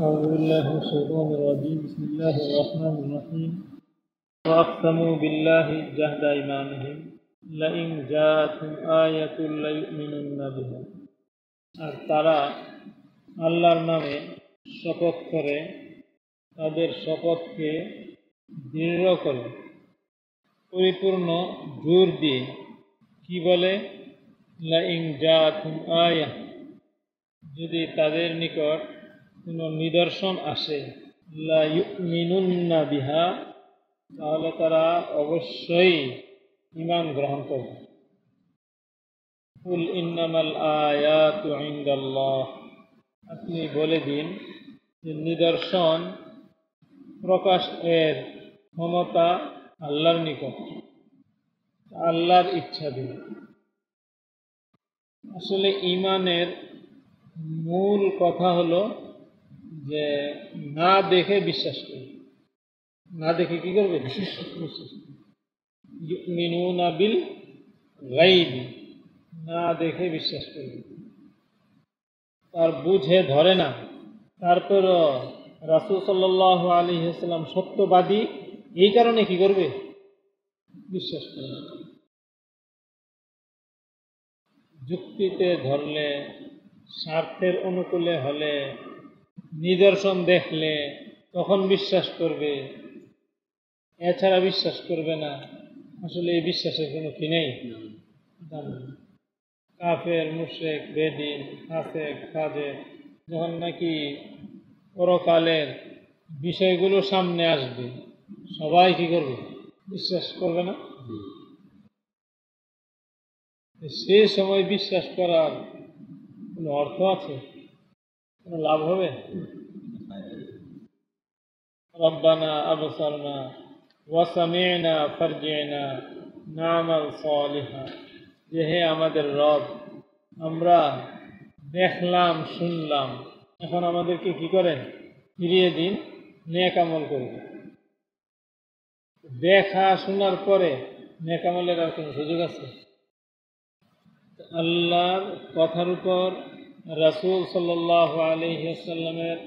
أعوذ بالله من الشيطان الرجيم بسم الله الرحمن الرحيم وأقسموا بالله جهد أيمانهم لئن جاءتهم آية ليؤمنن بها আর তারা আল্লাহর নামে শপথ করে তাদের শপথকে দৃঢ় করে, পরিপূর্ণ জোর দিয়ে। কি বলে? আয়া যদি তাদের নিকট কোনো নিদর্শন আসে, লা ইউমিনুন্না বিহা, তাহলে তারা অবশ্যই ইমান গ্রহণ করবে। কুল ইন্নামাল আয়াতু আপনি বলে দিন যে নিদর্শন প্রকাশ এর ক্ষমতা আল্লাহর নিকট। আল্লাহর ইচ্ছা দিন আসলে ইমানের মূল কথা হলো যে না দেখে বিশ্বাস করবে না দেখে কি করবে? বিশ্বাস মিনুনা বিল গাইবি না দেখে বিশ্বাস করবে তার বুঝে ধরে না। তারপরও রাসুল সাল্লাহ আলী হাসলাম সত্যবাদী, এই কারণে কি করবে? বিশ্বাস করবে যুক্তিতে ধরলে, স্বার্থের অনুকূলে হলে, নিদর্শন দেখলে, তখন বিশ্বাস করবে। এছাড়া বিশ্বাস করবে না, আসলে এই বিশ্বাসের কোনো কি নেই? কাফের মুশেক বেদিন হাসেক কাজে যখন নাকি পরকালের বিষয়গুলো সামনে আসবে। সবাই কি করবে? বিশ্বাস করবে না? সে সময় বিশ্বাস করার কোনো অর্থ আছে? কোনো লাভ হবে? রব্বানা আবসারনা ওয়াসামিনা ফারজিনা নামাল সালিহা। যে হে আমাদের রব, আমরা দেখলাম, শুনলাম এখন আমাদেরকে কি করেন ফিরিয়ে দিন, নেক আমল করব দেখা শোনার পরে নেক আমলের আর কোনো সুযোগ আছে? আল্লাহর কথার উপর রাসুল সাল্লাহ আলহিসাল্লামের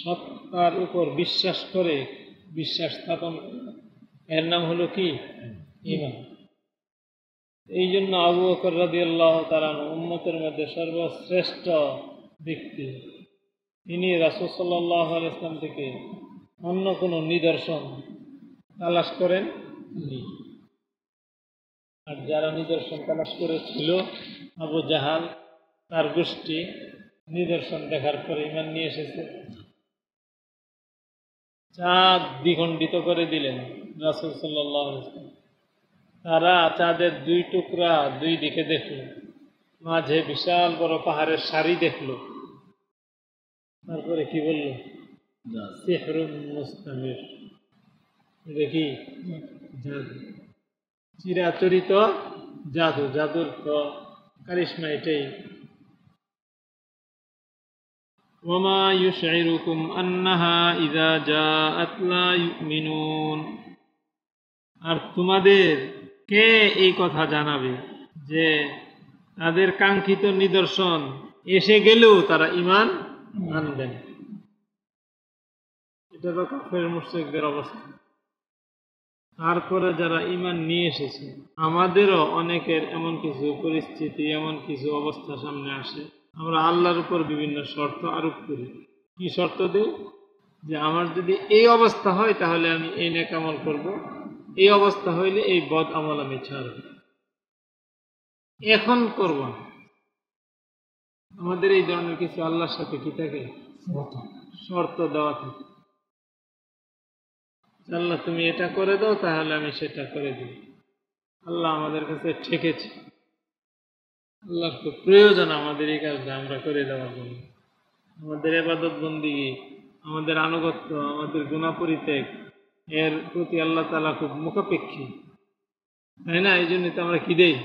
সত্তার উপর বিশ্বাস করে বিশ্বাস স্থাপন এর নাম হলো কি? ইমান এই জন্য আবু বকর রাদি আল্লাহ তালান উম্মতের মধ্যে সর্বশ্রেষ্ঠ ব্যক্তি। তিনি রাসুল সাল্লাহ ইসলাম থেকে অন্য কোনো নিদর্শন তালাশ করেন আর যারা নিদর্শন তালাশ করেছিল, আবু জাহাল তার গোষ্ঠী নিদর্শন দেখার পরে ইমান নিয়ে এসেছে। চাঁদ দ্বিখণ্ডিত করে দিলেন রাসুল সাল্লাহ তারা চাঁদের দুই টুকরা দুই দিকে দেখল, মাঝে বিশাল বড় পাহাড়ের সারি দেখল। তারপরে কি বলল সেহরুম মুস্তামির দেখি জাদু চিরাচরিত জাদু জাদুর তো কারিশমা এটাই وما يشعركم أنها إذا جاءت لا يؤمنون আর তোমাদের কে এই কথা জানাবে যে তাদের কাঙ্ক্ষিত নিদর্শন এসে গেলেও তারা ইমান আনবেন। এটা তো কাফের মুশ্রিকদের অবস্থা। তারপরে যারা ইমান নিয়ে এসেছে, আমাদেরও অনেকের এমন কিছু পরিস্থিতি, এমন কিছু অবস্থা সামনে আসে। আমরা আল্লাহর উপর বিভিন্ন শর্ত আরোপ করি। কি শর্ত দিই? যে আমার যদি এই অবস্থা হয়, তাহলে আমি এই নেক আমল করব। এই অবস্থা হইলে এই বদ আমল আমি ছাড়ব। এখন করব আমাদের এই ধরনের কিছু আল্লাহর সাথে কি থাকে? শর্ত। দেওয়া থাকে। আল্লাহ তুমি এটা করে দাও তাহলে আমি সেটা করে দিই আল্লাহ আমাদের কাছে ঠেকেছে। আল্লাহর খুব প্রয়োজন আমাদের এই কাজটা আমরা করে দেওয়ার জন্য। আমাদের এবাদত বন্দি আমাদের আনুগত্য আমাদের গুণা পরিত্যাগ এর প্রতি আল্লাহ তালা খুব মুখাপেক্ষী। তাই না? এই জন্য তো আমরা কি দেই?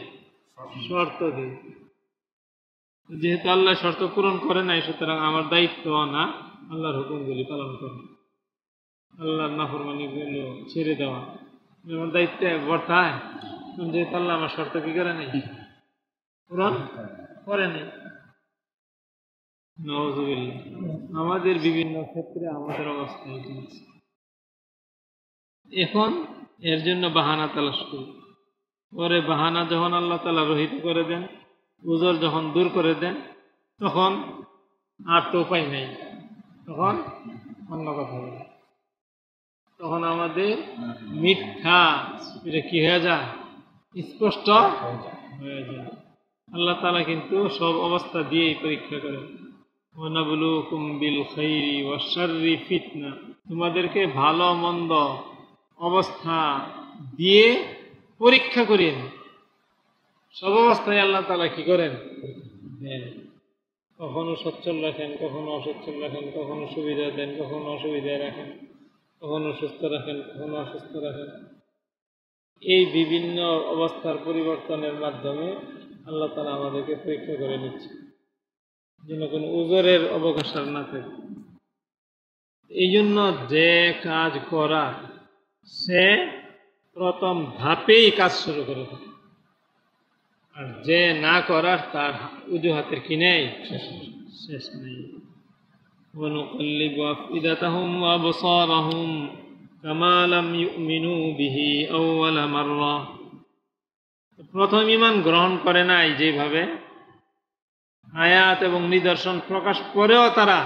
শর্ত দিই। যেহেতু আল্লাহ শর্ত পূরণ করে নাই, সুতরাং আমার দায়িত্ব না, আল্লাহর হুকুমগুলি পালন করা। আল্লাহর নাফরমানিগুলো ছেড়ে দেওয়া। আমার দায়িত্বে বর্তায়। যেহেতু আল্লাহ আমার শর্ত কি করে নেই? পূরণ করে নেই। আমাদের বিভিন্ন ক্ষেত্রে আমাদের অবস্থা এটি এখন এর জন্য বাহানা তালাশ করি। পরে বাহানা যখন আল্লাহ তালা রহিত করে দেন উজর যখন দূর করে দেন, তখন আর তো উপায় নেই। তখন অন্য কথা বলে। তখন আমাদের মিথ্যা এটা কি হয়ে যায়? স্পষ্ট হয়ে যায়। আল্লাহ তালা কিন্তু সব অবস্থা দিয়েই পরীক্ষা ফিতনা। তোমাদেরকে ভালো মন্দ অবস্থা দিয়ে পরীক্ষা করেন সব অবস্থায় আল্লাহ তালা কি করেন? দেন। কখনো সচ্ছল রাখেন, কখনো অসচ্ছল রাখেন, কখনো সুবিধা দেন, কখনো অসুবিধায় রাখেন, কখনো সুস্থ রাখেন, কখনো অসুস্থ রাখেন। এই বিভিন্ন অবস্থার পরিবর্তনের মাধ্যমে আল্লাহ তালা আমাদেরকে পরীক্ষা করে নিচ্ছে। যেন কোনো উজরের অবকাশ না থাকে। এই জন্য যে কাজ করা, সে প্রথম ধাপেই কাজ শুরু করে থাকে আর যে না করার তার উজুহাতের কি নেই শেষ নেই ونقلب أفئدتهم وأبصارهم كما لم يؤمنوا به أول مرة প্রথম ইমান গ্রহণ করে নাই যেভাবে আয়াত এবং নিদর্শন প্রকাশ করেও তারা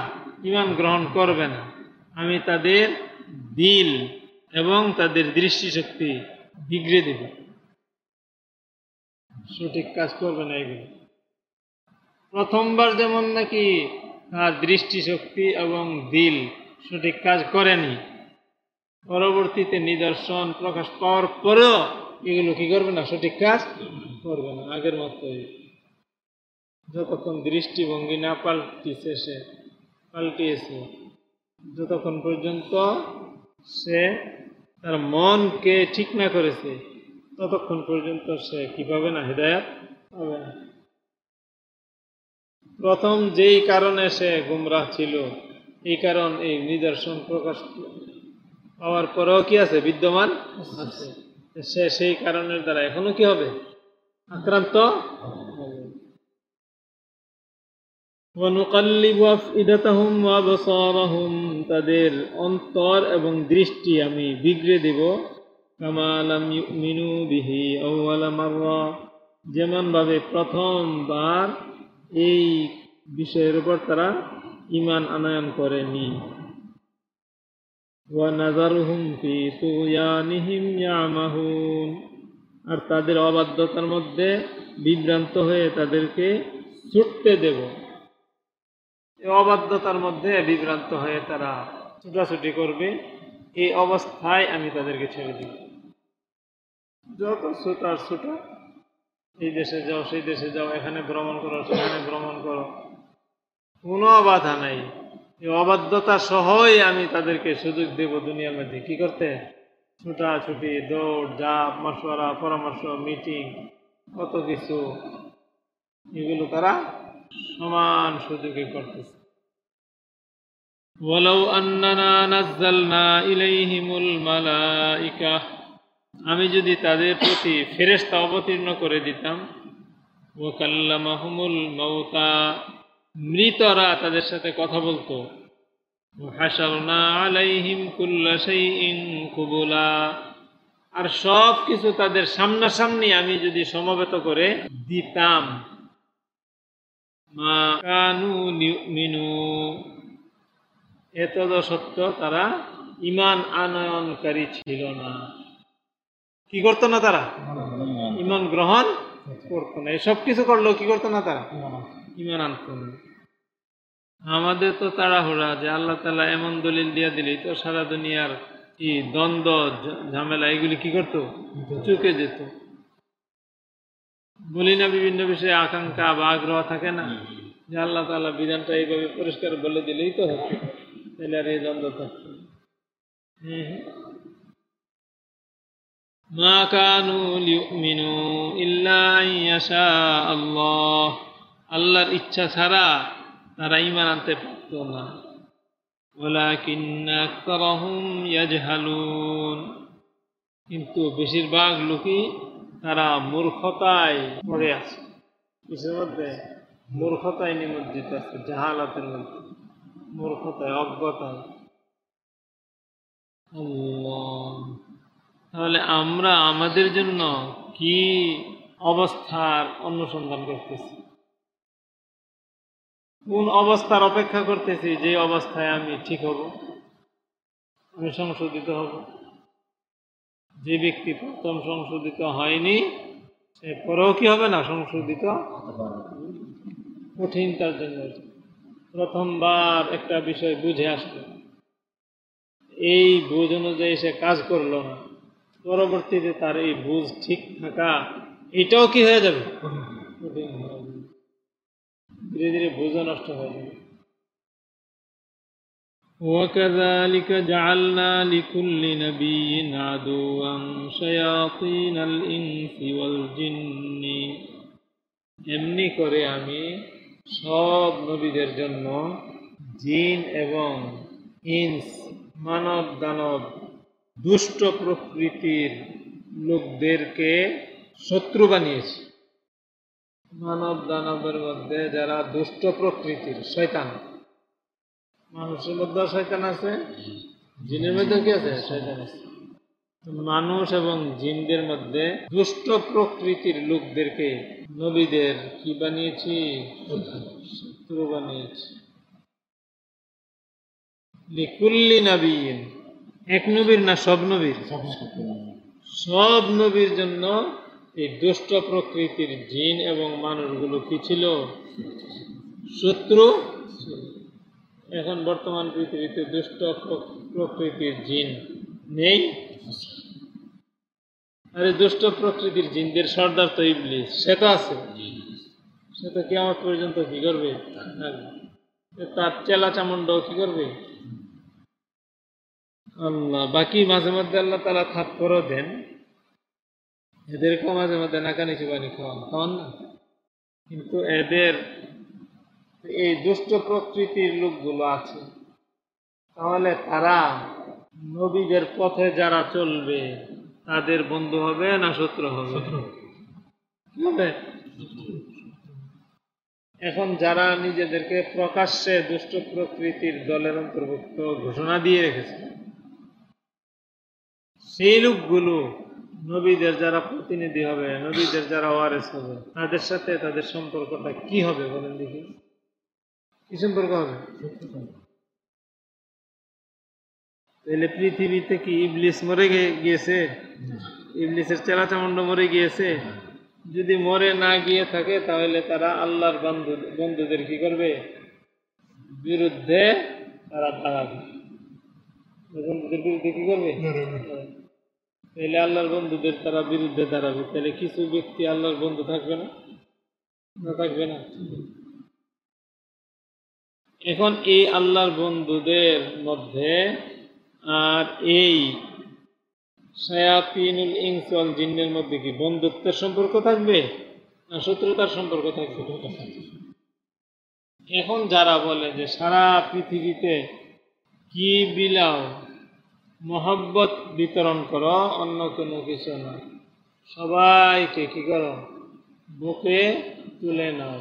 ইমান গ্রহণ করবে না আমি তাদের দিল এবং তাদের দৃষ্টিশক্তি বিগড়ে দেব সঠিক কাজ করবে না এগুলো। প্রথমবার যেমন নাকি তার দৃষ্টিশক্তি এবং দিল সঠিক কাজ করেনি, পরবর্তীতে নিদর্শন প্রকাশ পাওয়ার পরেও এগুলো কি করবে না, সঠিক কাজ করবে না, আগের মতোই। যতক্ষণ দৃষ্টিভঙ্গি না পাল্টিছে সে পাল্টিয়েছে যতক্ষণ পর্যন্ত সে তার মনকে ঠিক না করেছে ততক্ষণ পর্যন্ত সে কি পাবে না হৃদায়াত? হবে না। প্রথম যেই কারণে সে গুমরাহ ছিল, এই কারণ এই নিদর্শন প্রকাশ হওয়ার পরেও কি আছে? বিদ্যমান আছে। সে সেই কারণের দ্বারা এখনও কি হবে? আক্রান্ত তাদের অন্তর এবং দৃষ্টি আমি বিগড়ে দেব। কামালাম ইউমিনু বিহি আউয়ালা মাররা। যেমন ভাবে প্রথমবার এই বিষয়ের উপর তারা ইমান আনয়ন করেনি। আর তাদের অবাধ্যতার মধ্যে বিভ্রান্ত হয়ে তাদেরকে ছুটতে দেব। অবাধ্যতার মধ্যে বিভ্রান্ত হয়ে তারা ছুটাছুটি করবে। এই অবস্থায় আমি তাদেরকে ছেড়ে দিব যত ছুটার ছুটা এই দেশে যাও, সেই দেশে যাও, এখানে ভ্রমণ করো, সেখানে ভ্রমণ করো। কোনো বাধা নাই। এই অবাধ্যতা সহই আমি তাদেরকে সুযোগ দেব দুনিয়ার মধ্যে। কি করতে? ছুটাছুটি, দৌড়, জাপ, মশওয়ারা, পরামর্শ, মিটিং, কত কিছু। এগুলো তারা সমান সুযোগে করতেছে। ولو أننا نزلنا إليهم الملائكة আমি যদি তাদের প্রতি ফেরেশতা অবতীর্ণ করে দিতাম ও কাল্লামাহুমুল মৌতা মৃতরা তাদের সাথে কথা বলতো হাসালনা আলাইহিম কুল্লা শাইইন কুবুলা আর সব কিছু তাদের সামনাসামনি আমি যদি সমবেত করে দিতাম মা কানু মিনু এত সত্য তারা ইমান আনয়নকারী ছিল না। কি করতো না তারা? ইমান গ্রহণ করতো না। এসব কিছু করলেও কি করতো না তারা? ইমান আনতো না। আমাদের তো তাড়াহুড়া যে আল্লাহ তালা এমন দলিল দিয়া দিলেই তো সারা দুনিয়ার কি দ্বন্দ্ব, ঝামেলা, এগুলি কি করতো? চুকে যেত। বলি না বিভিন্ন বিষয়ে আকাঙ্ক্ষা বা আগ্রহ থাকে না? যে আল্লাহ তালা বিধানটা এইভাবে পরিষ্কার বলে দিলেই তো হতো। তাহলে আর এই দ্বন্দ্ব থাকছে আল্লাহর ইচ্ছা ছাড়া তারা ইমান আনতে পারত না। কিন্তু বেশিরভাগ লোকই তারা মূর্খতায় পড়ে আছে। কিসের মধ্যে? মূর্খতায় নিমজ্জিত আছে, জাহালাতের মধ্যে। মূর্খতায় অজ্ঞতায় তাহলে আমরা আমাদের জন্য কি অবস্থার অনুসন্ধান করতেছি? কোন অবস্থার অপেক্ষা করতেছি যে অবস্থায় আমি ঠিক হব? আমি সংশোধিত হব। যে ব্যক্তি প্রথম সংশোধিত হয়নি, সে পরেও কি হবে না সংশোধিত? কঠিন তার জন্য। প্রথমবার একটা বিষয় বুঝে আসলো এই বুঝ অনুযায়ী সে কাজ করলো না পরবর্তীতে তার এই বুঝ ঠিক থাকা এটাও কি হয়ে যাবে কঠিন হয়ে যাবে ধীরে ধীরে বুঝও নষ্ট হয়ে যাবে وكذلك جعلنا لكل نبي عدوا شياطين الإنس والجن এমনি করে আমি সব নবীদের জন্য জিন এবং ইন্স, মানব দানব, দুষ্ট প্রকৃতির লোকদেরকে শত্রু বানিয়েছে। মানব দানবের মধ্যে যারা দুষ্ট প্রকৃতির শয়তান, মানুষের মধ্যেও শয়তান আছে, জিনের মধ্যেও কি আছে? শয়তান আছে। মানুষ এবং জিনদের মধ্যে দুষ্ট প্রকৃতির লোকদেরকে নবীদের কি বানিয়েছি? শত্রু বানিয়েছি। লিকুল্লি নবীন। এক নবীর না সব নবীর? সব নবীর জন্য এই দুষ্ট প্রকৃতির জিন এবং মানুষগুলো কি ছিল? শত্রু? এখন বর্তমান পৃথিবীতে দুষ্ট প্র- প্রকৃতির জিন নেই। আরে দুষ্ট প্রকৃতির জিনদের সর্দার তো ইবলিস, সে তো আছে। সে তো কেমন পর্যন্ত কি করবে। তার চেলা চামুন্ডাও কি করবে? আল্লাহ, বাকি মাঝে মধ্যে আল্লাহ তালা থাপ্পরও দেন। এদেরকেও মাঝে মধ্যে নাকানি চুবানি খাওয়ান খাওয়ান না। কিন্তু এদের এই দুষ্ট প্রকৃতির লোকগুলো আছে। তাহলে তারা নবীদের পথে যারা চলবে তাদের বন্ধু হবে না শত্রু হবে? হবে। এখন যারা নিজেদেরকে প্রকাশ্যে দুষ্ট প্রকৃতির দলের অন্তর্ভুক্ত ঘোষণা দিয়ে রেখেছে সেই লোকগুলো নবীদের যারা প্রতিনিধি হবে নবীদের যারা ওয়ারেস হবে তাদের সাথে তাদের সম্পর্কটা কি হবে বলেন দেখি। কি সম্পর্ক হবে। তাহলে পৃথিবীতে কি ইবলিস মরে গিয়েছে? ইবলিসের চেলা চামুন্ড মরে গিয়েছে? যদি মরে না গিয়ে থাকে তাহলে তারা আল্লাহর বন্ধু বন্ধুদের কি করবে? বিরুদ্ধে তারা দাঁড়াবে। বন্ধুদের বিরুদ্ধে কি করবে? তাহলে আল্লাহর বন্ধুদের তারা বিরুদ্ধে দাঁড়াবে। তাহলে কিছু ব্যক্তি আল্লাহর বন্ধু থাকবে না? না থাকবে না? এখন এই আল্লাহর বন্ধুদের মধ্যে আর এই শায়াতিনুল ইনসল জিন্নের মধ্যে কি বন্ধুত্বের সম্পর্ক থাকবে না শত্রুতার সম্পর্ক থাকবে। এখন যারা বলে যে সারা পৃথিবীতে কি বিলাও, মহব্বত বিতরণ করো, অন্য কোনো কিছু না, সবাইকে কি করো? বুকে তুলে নাও।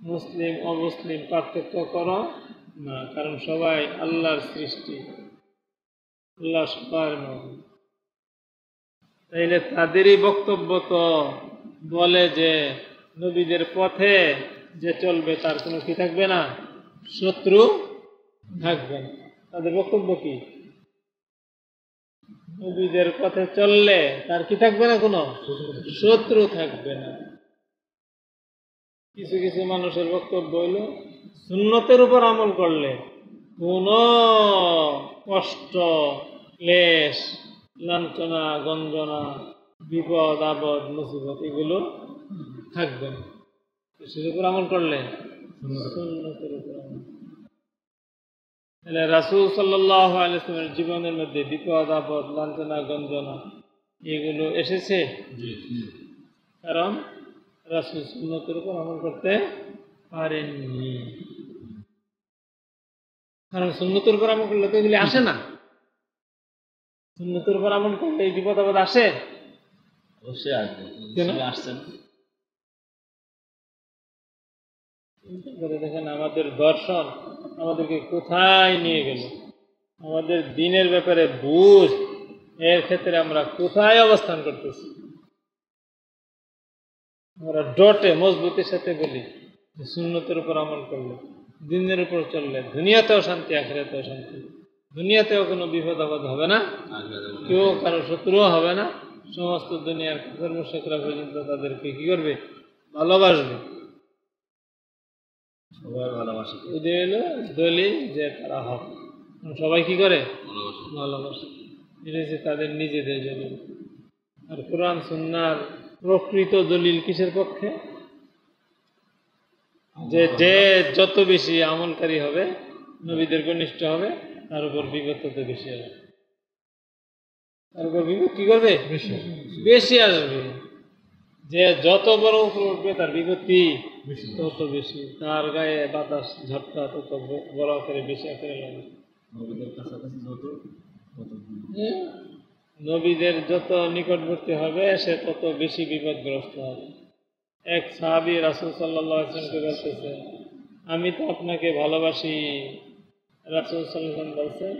মুসলিম, অমুসলিম পার্থক্য করো। না, কারণ সবাই আল্লাহর সৃষ্টি। আল্লাহ সবার তাইলে তাদেরই বক্তব্য তো বলে যে, নবীদের পথে যে চলবে তার কোনো কি থাকবে না? শত্রু থাকবে না। তাদের বক্তব্য কি? নবীদের পথে চললে তার কি থাকবে না কোনো? শত্রু থাকবে না। কিছু কিছু মানুষের বক্তব্য হইল সুন্নতের উপর আমল করলে কোনো কষ্ট ক্লেশ লাঞ্ছনা গঞ্জনা বিপদ আপদ মুসিবত এগুলো থাকবে। না কিসের উপর আমল করলে সুন্নতের উপর আমল। তাহলে রাসুল সাল্লাহ আলিয়ামের জীবনের মধ্যে বিপদ আপদ লাঞ্ছনা গঞ্জনা এগুলো এসেছে? কারণ রাসুল সুন্নতের উপর আমল করতে পারেননি। কারণ সুন্নতের উপর আমল করলে তো এগুলি আসে না। সুন্নতের উপর আমল করলে এই বিপদ আপদ আসে? অবশ্যই আসবে। কেন? আসছেন দেখেন আমাদের দর্শন আমাদেরকে কোথায় নিয়ে গেল? আমাদের দিনের ব্যাপারে বুঝ এর ক্ষেত্রে আমরা কোথায় অবস্থান করতেছি? আমরা ডটে মজবুতির সাথে বলি যে সুন্নতের উপর আমল করলে দিনের উপর চললে দুনিয়াতেও শান্তি আখেরাতেও শান্তি। দুনিয়াতেও কোনো বিপদ আপদ হবে না। কেউ কারও শত্রুও হবে না। সমস্ত দুনিয়ার কর্মশেখরা পর্যন্ত তাদেরকে কি করবে? ভালোবাসবে। সবাই ভালোবাসে। এদের হলো দলিল যে তারা হক। সবাই কি করে? ভালোবাসে। ভালোবাসে। এটা হচ্ছে তাদের নিজেদের জন্য। আর কোরআন সুন্নার প্রকৃত দলিল কিসের পক্ষে? যে যে যত বেশি আমলকারী হবে নবীদের ঘনিষ্ঠ হবে তার উপর বিপদ তত বেশি হবে তার উপর বিপদ কি করবে? বেশি আসবে। যে যত বড় উপরে উঠবে তার বিপত্তি তত বেশি। তার গায়ে বাতাস ঝটকা তত বড় করে বেশি আকারে লাগে নবীদের যত নিকটবর্তী হবে, সে তত বেশি বিপদগ্রস্ত হবে। এক সাহাবি রাসুল সাল্লাহ বলতেছে, আমি তো আপনাকে ভালোবাসি। রাসুল সাল্লাম বলছেন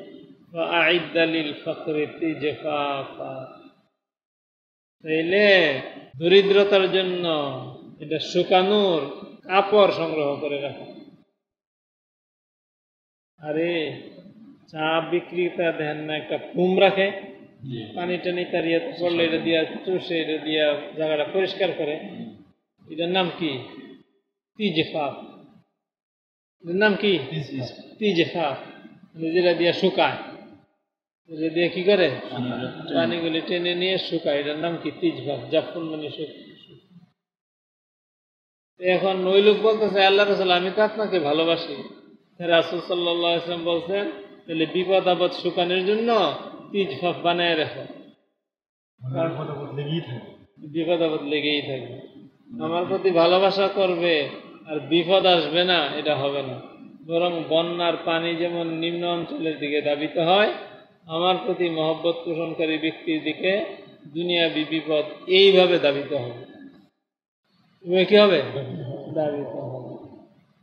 আইদালিল ফখরে তিজেফাফা। তাইলে দরিদ্রতার জন্য এটা শুকানোর কাপড় সংগ্রহ করে রাখা। আরে, চা বিক্রেতা দেখেন না, একটা ফুম রাখে। পানি টানি তারিয়া পড়লে এটা দিয়া চষে, এটা দিয়া জায়গাটা পরিষ্কার করে। এটার নাম কি? তিজে ফাপ এটার নাম কি? তিজে ফাপ মানে যেটা দিয়া শুকায়। এটা দিয়ে কি করে? পানিগুলি টেনে নিয়ে শুকায়। এটার নাম কি? তিজ ভাব জাফুন মানে শুক এখন ওই লোক বলতেছে, আল্লাহ রসুল, আমি তো আপনাকে ভালোবাসি। রাসুল সাল্লাহ ইসলাম বলছেন, তাহলে বিপদ আপদ শুকানোর জন্য তিজ ভাব বানায় রাখো। বিপদ আপদ লেগেই থাকবে আমার প্রতি ভালোবাসা করবে আর বিপদ আসবে না এটা হবে না। বরং বন্যার পানি যেমন নিম্ন অঞ্চলের দিকে দাবিত হয় আমার প্রতি মহব্বত পোষণকারী ব্যক্তির দিকে দুনিয়া বিপদ এইভাবে দাবিত হবে। এভাবে কি হবে? দাবিত হবে।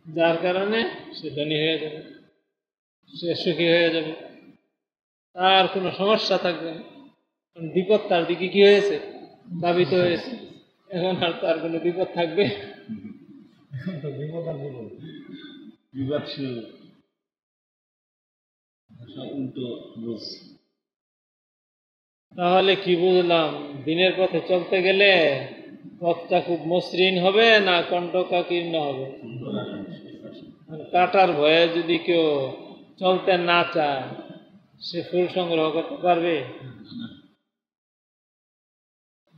যার কারণে সে ধনী হয়ে যাবে সে সুখী হয়ে যাবে। তার কোনো সমস্যা থাকবে না। বিপদ তার দিকে কি হয়েছে? দাবিত হয়েছে। এখন আর তার কোনো বিপদ থাকবে? তাহলে কি বুঝলাম? দিনের পথে চলতে গেলে পথটা খুব মসৃণ হবে না কণ্ঠকাকীর্ণ হবে? আর কাটার ভয়ে যদি কেউ চলতে না চায় সে ফুল সংগ্রহ করতে পারবে?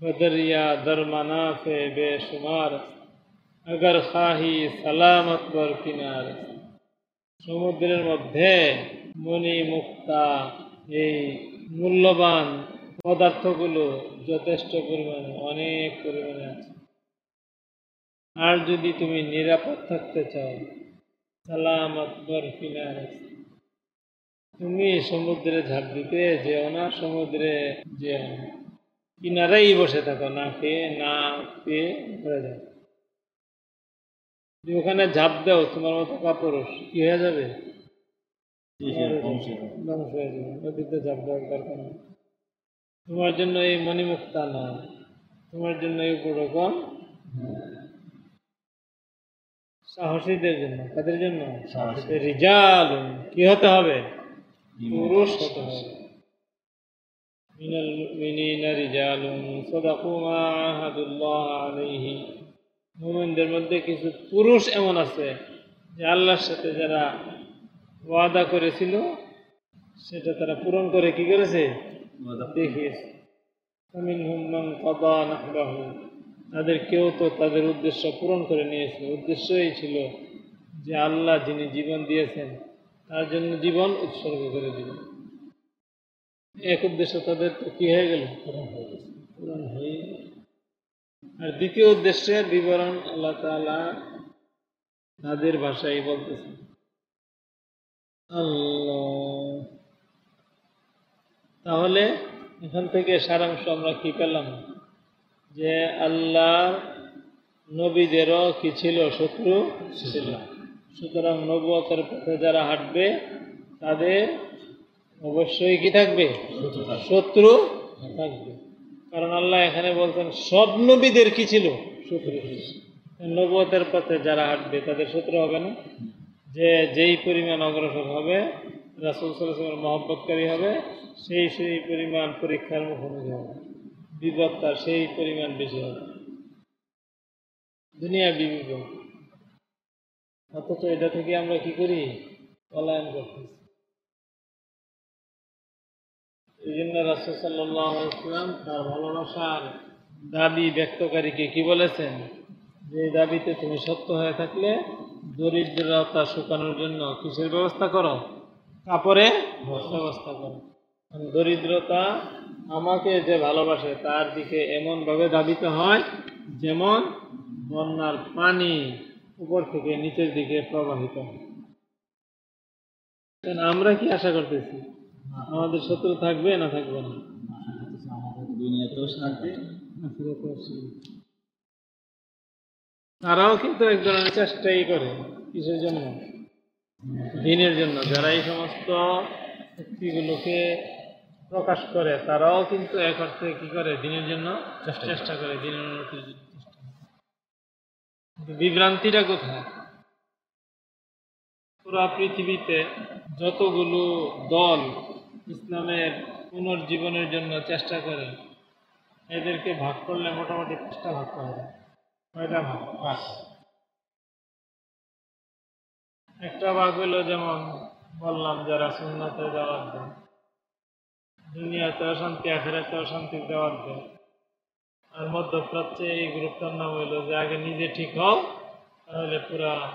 বদরিয়া দরমানাফে বেশুমার, আগর খাহি সালামত বর কিনার। সমুদ্রের মধ্যে মনি মুক্তা এই মূল্যবান পদার্থগুলো যথেষ্ট পরিমাণে, অনেক পরিমাণে আছে। আর যদি তুমি নিরাপদ থাকতে চাও, সালামত বর কিনার। তুমি সমুদ্রে ঝাঁপ দিতে যেও না সমুদ্রে যেও না। কিনারেই বসে থাকো না খেয়ে না পেয়ে মরে যাও। তুমি ওখানে ঝাঁপ দাও তোমার মতো কাপুরুষ। কি হয়ে যাবে? ধ্বংস হয়ে যাবে। নদীতে ঝাঁপ দেওয়ার দরকার নেই। তোমার জন্য এই মণিমুক্তা না তোমার জন্য এই উপরকম সাহসীদের জন্য কাদের জন্য। রিজাল। কি হতে হবে? পুরুষ হতে হবে من المؤمنين رجال صدقوا ما عاهدوا الله عليه মুমিনদের মধ্যে কিছু পুরুষ এমন আছে যে আল্লাহর সাথে যারা ওয়াদা করেছিল সেটা তারা পূরণ করে কি করেছে দেখিয়েছে فمنهم من قضى نحبه তাদের কেউ তো তাদের উদ্দেশ্য পূরণ করে নিয়েছিল উদ্দেশ্যই ছিল যে আল্লাহ যিনি জীবন দিয়েছেন তার জন্য জীবন উৎসর্গ করে দিবেন এক উদ্দেশ্য তাদের তো কি হয়ে গেল? পূরণ হয়ে গেছে। পূরণ হয়ে। আর দ্বিতীয় উদ্দেশ্যের বিবরণ আল্লাহ তাআলা তাদের ভাষায় আল্লাহ। তাহলে এখান থেকে সারাংশ আমরা কি পেলাম? যে আল্লাহ নবীদেরও কি ছিল? শত্রু ছিল সুতরাং নবুয়তের পথে যারা হাঁটবে, তাদের অবশ্যই কি থাকবে? শত্রু থাকবে। কারণ আল্লাহ এখানে বলছেন, সব নবীদের কি ছিল? শত্রু নবুয়তের পথে যারা হাঁটবে, তাদের শত্রু হবে না। যে যেই পরিমাণ অগ্রসর হবে, রাসুল সাল্লামের মহব্বতকারী হবে, সেই সেই পরিমাণ পরীক্ষার মুখোমুখি হবে। বিপদ তার সেই পরিমাণ বেশি হবে। দুনিয়া বিবিধ অথচ এটা থেকে আমরা কি করি? পলায়ন করতেছি। এই জন্য রাসুল সাল্লাহ ইসলাম তার ভালোবাসার দাবি ব্যক্তকারীকে কি বলেছেন? যে দাবিতে তুমি সত্য হয়ে থাকলে দরিদ্রতা শুকানোর জন্য কিসের ব্যবস্থা করো? কাপড়ে ব্যবস্থা করো। দরিদ্রতা আমাকে যে ভালোবাসে তার দিকে এমনভাবে দাবিতে হয় যেমন বন্যার পানি। উপর থেকে নিচের দিকে প্রবাহিত। কারণ আমরা কি আশা করতেছি? আমাদের শত্রু থাকবে না থাকবে না? তারাও কিন্তু এক ধরনের চেষ্টাই করে কিসের জন্য? দিনের জন্য। যারা এই সমস্ত শক্তিগুলোকে প্রকাশ করে, তারাও কিন্তু এক অর্থে কি করে? দিনের জন্য চেষ্টা করে, দিনের উন্নতির জন্য। বিভ্রান্তিটা কোথায়? পুরা পৃথিবীতে যতগুলো দল ইসলামের পুনর্জীবনের জন্য চেষ্টা করে, এদেরকে ভাগ করলে মোটামুটি পাঁচটা ভাগ করা যায়। কয়টা ভাগ? পাঁচ। একটা ভাগ হলো যেমন বললাম যারা সুন্নতে দাওয়াত দেয়, দুনিয়াতেও শান্তি, আখেরাতেও শান্তির দেওয়ার দেয়। আর মধ্যপ্রাচ্যে এই গ্রুপটার নাম হইল যে আগে নিজে ঠিক হও তাহলে পুরা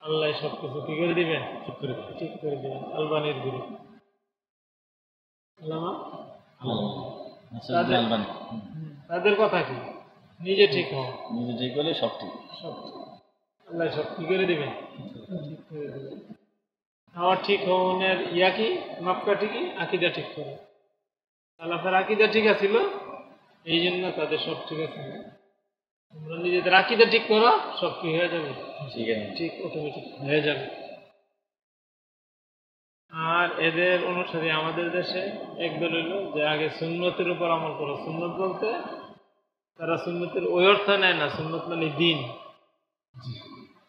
আল্লাহ সব কিছু কি করে দিবেন। ঠিক করে ঠিক করে দিবেন আলবানির গ্রুপ। তাদের- কথা কি? নিজে ঠিক হও। নিজে ঠিক করলে সব ঠিক। সব আল্লাহ সব কি করে দেবেন। ঠিক করে দেবেন। আমার ঠিক হওয়ার ইয়া কি? মাপকাঠি কি? আকিদা ঠিক করে। আল্লাহের আকিদা ঠিক আছিল? এই জন্য তাদের সব ঠিক আছে। তোমরা নিজেদের আকিদা ঠিক করো সব কি হয়ে যাবে? ঠিক আছে। ঠিক অটোমেটিক হয়ে যাবে। আর এদের অনুসারী আমাদের দেশে একদল হইল যে আগে সুন্নতের উপর আমল করো। সুন্নত বলতে তারা সুন্নতের ওই অর্থ নেয় না সুন্নত মানে দিন।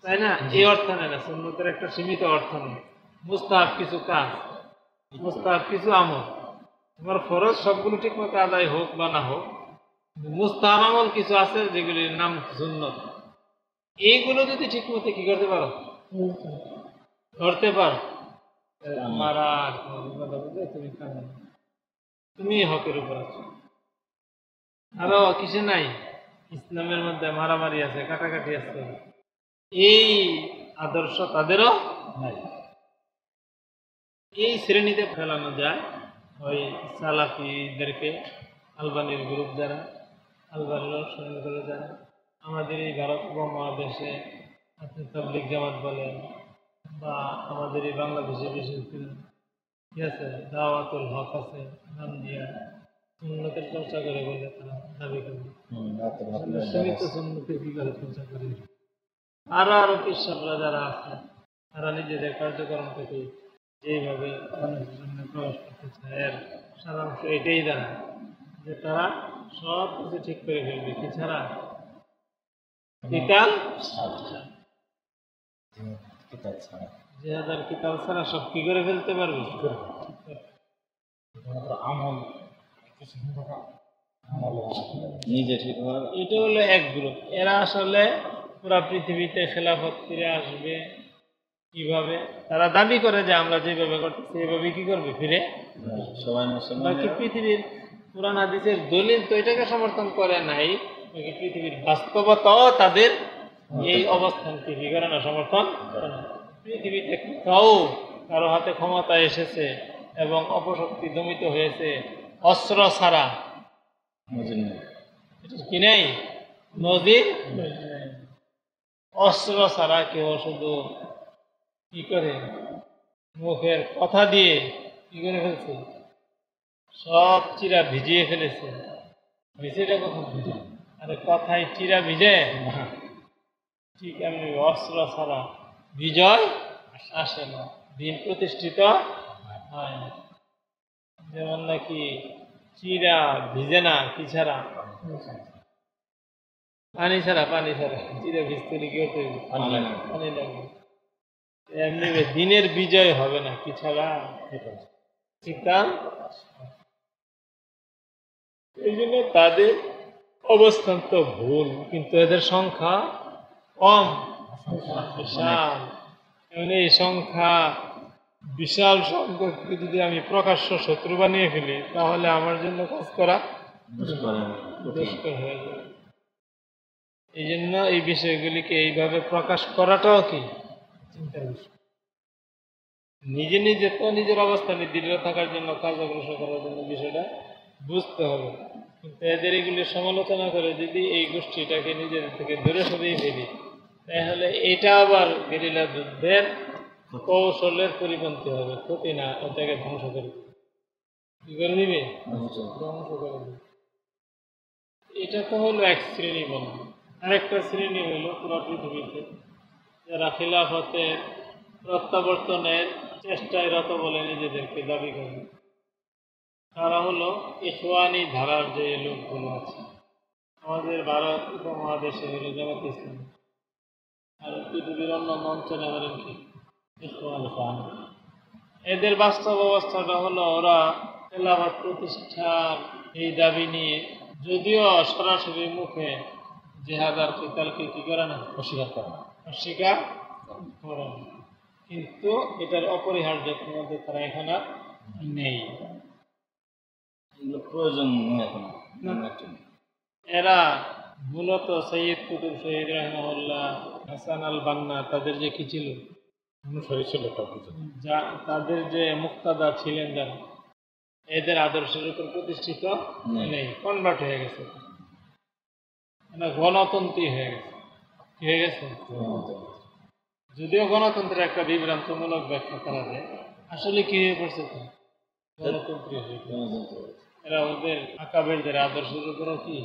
তাই না? এই অর্থ নেয় না সুন্নতের একটা সীমিত অর্থ নেই মুস্তাহাব কিছু কাজ মুস্তাহাব কিছু আমল। তোমার ফরজ সবগুলো ঠিক মতো আদায় হোক বা না হোক মুস্তাহাব আমল কিছু আছে যেগুলির নাম সুন্নত। এইগুলো যদি ঠিক মতো কি করতে পারো? ধরতে পারো। মারা আর তুমি তুমি হকের উপর আছো। আরও কিছু নাই? ইসলামের মধ্যে মারামারি আছে, কাটাকাটি আছে। এই আদর্শ তাদেরও নাই। এই শ্রেণীতে ফেলানো যায় ওই সালাফিদেরকে, আলবানির গ্রুপ যারা আলবানির অনুসরণ করে যারা আমাদের এই ভারত উপমহাদেশে আপনি তাবলিক জামাত বলেন বা আমাদের এই বাংলাদেশে বিশেষ করে ঠিক আছে দাওয়াতুল হক আছে নাম দিয়া উন্নতের চর্চা করে বলে তারা দাবি করে। সীমিত কি করে চর্চা করে। আরও আরও কৃষকরা যারা আছে তারা নিজেদের কার্যক্রম থেকে যেইভাবে মানুষের সামনে প্রকাশ করতে চায় এর সারাংশ এটাই দাঁড়ায় যে তারা সব কিছু ঠিক করে ফেলবে কি ছাড়া? যে হাজার কিতাব ছাড়া সব কি করে ফেলতে পারবে? আমল। নিজে ঠিক এটা হলো এক গ্রুপ এরা আসলে পুরা পৃথিবীতে খেলাফত ফিরে আসবে কীভাবে? তারা দাবি করে যে আমরা যেভাবে করতেছি এইভাবে কি করবে ফিরে? সবাই মুসলমান বাকি পৃথিবীর পুরান হাদিসের দলিল তো এটাকে সমর্থন করে নাই পৃথিবীর বাস্তবতাও তাদের এই অবস্থানকে কি করে না। সমর্থন পৃথিবীতে তাও কারও হাতে ক্ষমতা এসেছে এবং অপশক্তি দমিত হয়েছে অস্ত্র ছাড়া। কি নেই? নদীর অস্ত্র ছাড়া কেউ শুধু কি করে? মুখের কথা দিয়ে কি করে ফেলছে? সব চিরা ভিজিয়ে ফেলেছে। ভিজেটা কখন আরে কথায় চিরা ভিজে? ঠিক এমনি অস্ত্র ছাড়া। বিজয় আসে না। দিন প্রতিষ্ঠিত হয় না। যেমন নাকি চিরা ভিজে না কি ছাড়া? পানি ছাড়া পানি ছাড়া। চিরা ভিজতে কি হতে পানি লাগবে। এমনি দিনের বিজয় হবে না কি ছাড়া? শীতকাল এই জন্য তাদের অবস্থান তো ভুল, কিন্তু এদের সংখ্যা কম। এই সংখ্যা বিশাল যদি আমি প্রকাশ্য শত্রু বানিয়ে ফেলি, তাহলে আমার জন্য কাজ করা এই জন্য এই বিষয়গুলিকে এইভাবে প্রকাশ করাটাও কি? নিজে নিজে তো নিজের অবস্থানে দৃঢ় থাকার জন্য কাজ অগ্রসর করার জন্য বিষয়টা বুঝতে হবে। কিন্তু এদের এগুলি সমালোচনা করে যদি এই গোষ্ঠীটাকে নিজেদের থেকে দূরে সরিয়ে ফেলি তাহলে এটা আবার গেরিলা যুদ্ধের কৌশলের পরিপন্থী হবে ক্ষতি না ওটাকে ধ্বংস করে। কি করে দিবে ধ্বংস। করে দিবে। এটা তো হলো এক শ্রেণি বন্ধু আরেকটা শ্রেণি হলো পুরো পৃথিবীতে যারা খিলাফতের প্রত্যাবর্তনের চেষ্টায় রত বলে নিজেদেরকে দাবি করে। তারা হলো ইসওয়ানি ধারার যে লোকগুলো আছে। আমাদের ভারত উপমহাদেশে হলো জামাত ইসলাম। আর পৃথিবীর অন্যান্য অঞ্চলে হলেন কি? খান। এদের বাস্তব অবস্থাটা হলো ওরা খেলাফত প্রতিষ্ঠার এই দাবি নিয়ে যদিও সরাসরি মুখে জেহাদ আর কিতালকে কি করে না? অস্বীকার করা অস্বীকার করে না। কিন্তু এটার অপরিহার্যতার মধ্যে তারা এখন আর নেই। এগুলো প্রয়োজন নেই এখন এরা মূলত সৈয়দ কুতুব শহীদ রহমাউল্লাহ হাসান আল বান্না তাদের যে কি ছিল? যা তাদের যে মুক্তাদা ছিলেন যারা এদের আদর্শের উপর প্রতিষ্ঠিত নেই। কনভার্ট হয়ে গেছে। গণতন্ত্রী হয়ে গেছে। কি হয়ে গেছে? যদিও গণতন্ত্রের একটা বিভ্রান্তমূলক ব্যাখ্যা করা যায় আসলে কি হয়ে পড়ছে তো? গণতন্ত্রী হয়ে গেছে। গণতন্ত্র এরা ওদের আকাবেরদের আদর্শের উপরও কি।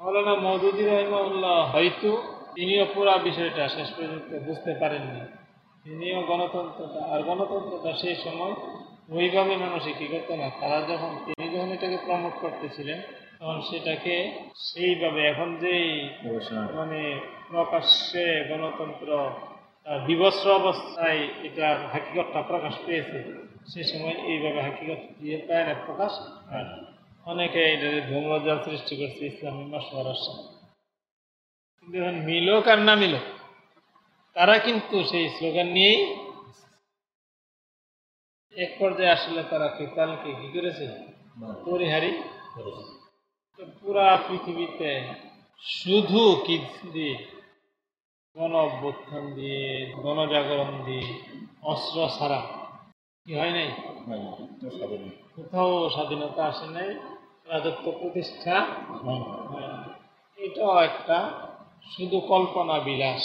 মৌলানা মৌদুদি রহমাউল্লাহ হয়তো তিনিও পুরা বিষয়টা শেষ পর্যন্ত বুঝতে পারেননি। তিনিও গণতন্ত্রটা আর গণতন্ত্রটা সেই সময় ওইভাবে মানুষে কি করতো না। তারা যখন তিনি যখন এটাকে প্রমোট করতেছিলেন তখন সেটাকে সেইভাবে এখন যেই মানে প্রকাশ্যে গণতন্ত্র বিবস্ত্র অবস্থায় এটার হাকিকতটা প্রকাশ পেয়েছে সে সময় এইভাবে হাকিকত দিয়ে পায় না প্রকাশ না। অনেকে এটা ধূম্রজাল সৃষ্টি করছে ইসলামী মাসওয়ারার সাথে কিন্তু এখন মিলক আর না মিলক তারা কিন্তু সেই স্লোগান নিয়েই এক পর্যায়ে আসলে তারা কেতালকে কি করেছে? পরিহারি তো পুরা পৃথিবীতে শুধু কি দিয়ে গণ অভ্যুত্থান দিয়ে গণজাগরণ দিয়ে অস্ত্র ছাড়া কি হয় নাই। কোথাও স্বাধীনতা আসে নাই? রাজত্ব প্রতিষ্ঠা? এটাও একটা শুধু কল্পনা বিলাস।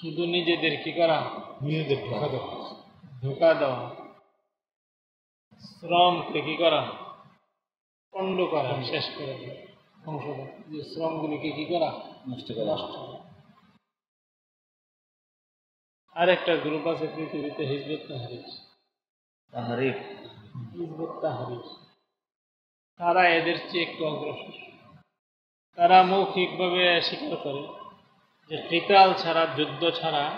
শুধু নিজেদের কি করা? নিজেদের ধোকা দেওয়া। ধোকা দেওয়া। শ্রমকে কি করা? পণ্ড করা শেষ করে দেওয়া। ধ্বংস করা। যে শ্রমগুলিকে কি করা? নষ্ট করা। নষ্ট করা। আর একটা গ্রুপ আছে পৃথিবীতে হিজবুত তাহারিস তাহারিফ হিজবুত তাহারিস তারা এদের চেয়ে একটু অগ্রসর। তারা মৌখিকভাবে স্বীকার করে যে কিতাল ছাড়া যুদ্ধ ছাড়া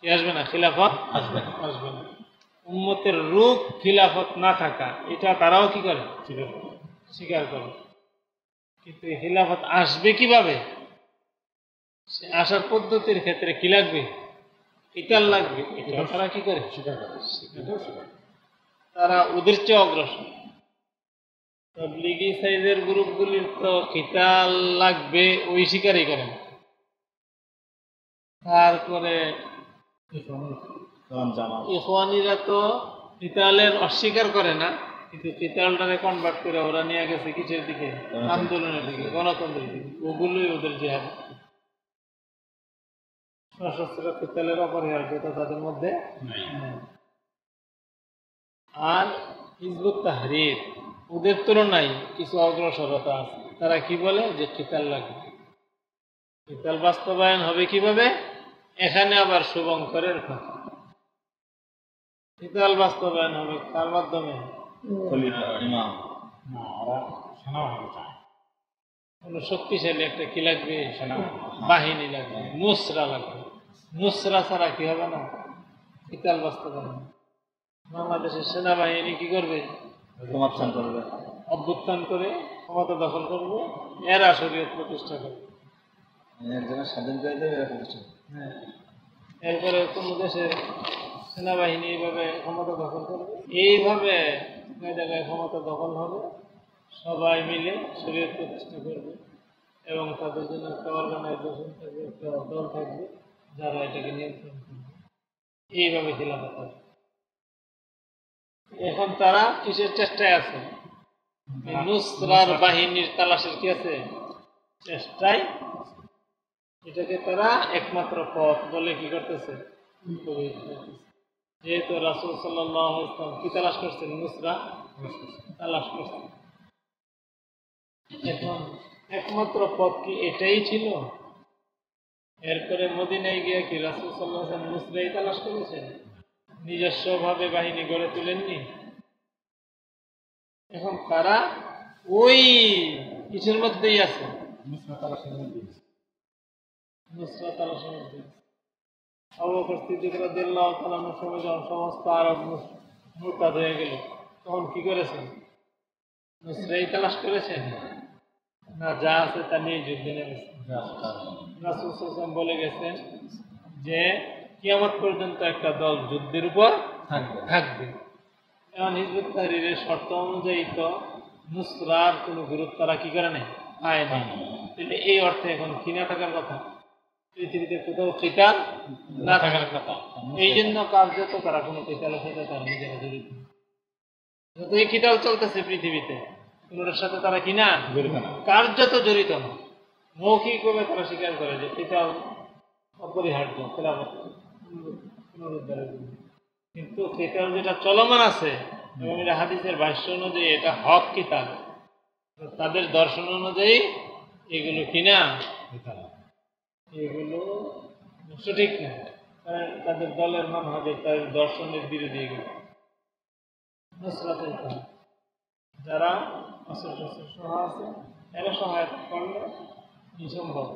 কি আসবে না? খিলাফত? আসবে না। আসবে না। উম্মতের রূপ খিলাফত না থাকা এটা তারাও কি করে? স্বীকার করে। কিন্তু খিলাফত আসবে কীভাবে? সে আসার পদ্ধতির ক্ষেত্রে কি লাগবে? কিতাল লাগবে। এটা তারা কি করে? স্বীকার করে। স্বীকার করে। তারা ওদের চেয়ে অগ্রসর। তবলিগি সাইজের গ্রুপগুলির তো কিতাল লাগবে ওই স্বীকারই করে। না তারপরে ইখওয়ানিরা তো কিতালের অস্বীকার করে না কিন্তু কিতালটারে কনভার্ট করে ওরা নিয়ে গেছে কিসের দিকে? আন্দোলনের দিকে গণতন্ত্রের দিকে। ওগুলোই ওদের জেহাদ। সশস্ত্র কিতালের অপরিহার্যতা তাদের মধ্যে নেই। আর হিজবুত তাহরির ওদের তুলনায় কিছু অগ্রসরতা আছে। তারা কি বলে? যে কিতাল লাগবে। কিতাল বাস্তবায়ন হবে কীভাবে? এখানে আবার শুভঙ্করের কথা। কিতাল বাস্তবায়ন হবে তার মাধ্যমে? কোনো শক্তিশালী একটা কি লাগবে? বাহিনী লাগবে নুসরা লাগবে। নুসরা ছাড়া কি হবে না? কিতাল বাস্তবায়ন বাংলাদেশের সেনাবাহিনী কি করবে? সমর্থন করবে। অভ্যুত্থান করে ক্ষমতা দখল করবে। এরা শরীয়ত প্রতিষ্ঠা করবে। একজনের স্বাধীন করে দেবে এরকম কিছু হ্যাঁ। এরপরে কোনো দেশের সেনাবাহিনী এইভাবে ক্ষমতা দখল করবে? এইভাবে জায়গায় ক্ষমতা দখল হবে। সবাই মিলে শরীয়ত প্রতিষ্ঠা করবে এবং তাদের জন্য একটা অর্গানাইজেশন থাকবে একটা দল থাকবে যারা এটাকে নিয়ন্ত্রণ করবে। এইভাবে খেলাফত হবে। এখন তারা কিসের চেষ্টায় আছে? নুসরার বাহিনীর তালাশের কি আছে? চেষ্টায়? এটাকে তারা একমাত্র পথ বলে কি করতেছে? যেহেতু রাসুল সাল্লাহ ইসলাম কি তালাশ করছেন? নুসরা তালাশ করছেন এখন একমাত্র পথ কি এটাই ছিল? এরপরে মদিনায় গিয়ে কি রাসুল সাল্লাহ নুসরাই তালাশ করেছেন নিজস্বভাবে বাহিনী গড়ে তুলেননি? এখন তারা ওই কিছুর মধ্যেই আছে। সমস্ত আরব হয়ে গেল, তখন কি করেছেন? করেছেন? যা আছে তা নিয়ে যুদ্ধে বলে গেছেন যে কিয়ামত পর্যন্ত একটা দল যুদ্ধের উপর থাকবে। থাকবে। এখন হিজবুত তাহরিরের শর্ত অনুযায়ী তো নুসরার কোনো গুরুত্ব তারা কি করে নেই পায় না। তাহলে এই অর্থে এখন কি না থাকার কথা। পৃথিবীতে কোথাও কিতাল না থাকার কথা। এই জন্য কার্যত তারা কোনো কিতালের সাথে তারা নিজেরা জড়িত। যত এই কিতাল চলতেছে পৃথিবীতে কোনোটার সাথে তারা কিনা জড়িত না। কার্যত জড়িত না। মৌখিকভাবে তারা স্বীকার করে যে কিতাল অপরিহার্য খেলাফত কিন্তু কিতাল যেটা চলমান আছে এবং এটা হাদিসের ভাষ্য অনুযায়ী এটা হক কিতাব। তাদের দর্শন অনুযায়ী এগুলো কিনা? এগুলো সঠিক না। তাদের দলের মান হবে তাদের দর্শনের বিরোধী এগুলো। যারা সহ আছে, এরা সহায়তা করলে সম্ভব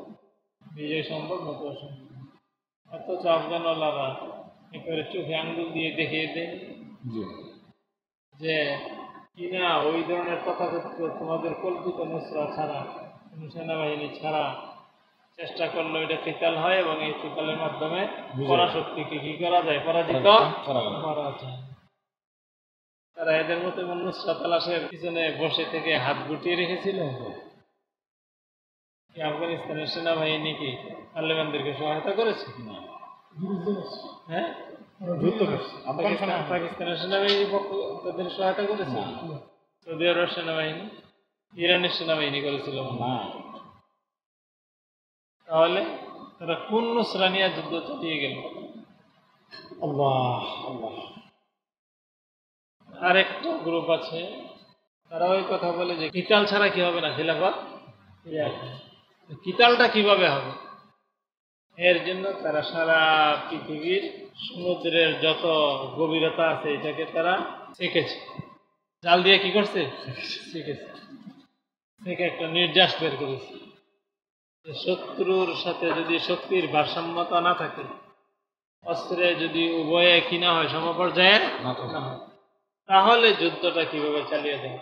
বিজয় সম্ভব নতুন সম্ভব অথচ আফগানওয়ালারা একেবারে চোখে আঙ্গুল দিয়ে দেখিয়ে দেয় যে কিনা ওই ধরনের তথাকথিত তোমাদের কল্পিত নুসরা ছাড়া সেনাবাহিনী ছাড়া চেষ্টা করলে এটা কিতাল হয় এবং এই কিতালের মাধ্যমে পরাশক্তিকে কি করা যায়? পরাজিত করা যায়। তারা এদের মতো নুসরা তালাশের পিছনে বসে থেকে হাত গুটিয়ে রেখেছিল। কি আফগানিস্তানের সেনাবাহিনী কি তালেবানদেরকে সহায়তা করেছে? হ্যাঁ। পাকিস্তানের সেনাবাহিনী পক্ষ তাদের সহায়তা করেছে? সৌদি আরবের সেনাবাহিনী? ইরানের সেনাবাহিনী করেছিল না। তাহলে তারা কোন নুসরা নিয়ে যুদ্ধ চালিয়ে গেল? আল্লাহ আল্লাহ। আরেকটা গ্রুপ আছে। তারা ওই কথা বলে যে কিতাল ছাড়া কি হবে না। তো কিতালটা কীভাবে হবে? এর জন্য তারা সারা পৃথিবীর সমুদ্রের যত গভীরতা আছে এটাকে তারা শিখেছে জাল দিয়ে কি করছে? শিখেছে থেকে একটা নির্যাস বের করেছে। শত্রুর সাথে যদি শক্তির ভারসাম্যতা না থাকে অস্ত্রে যদি উভয়ে কিনা হয় না হয় তাহলে যুদ্ধটা কীভাবে চালিয়ে যায়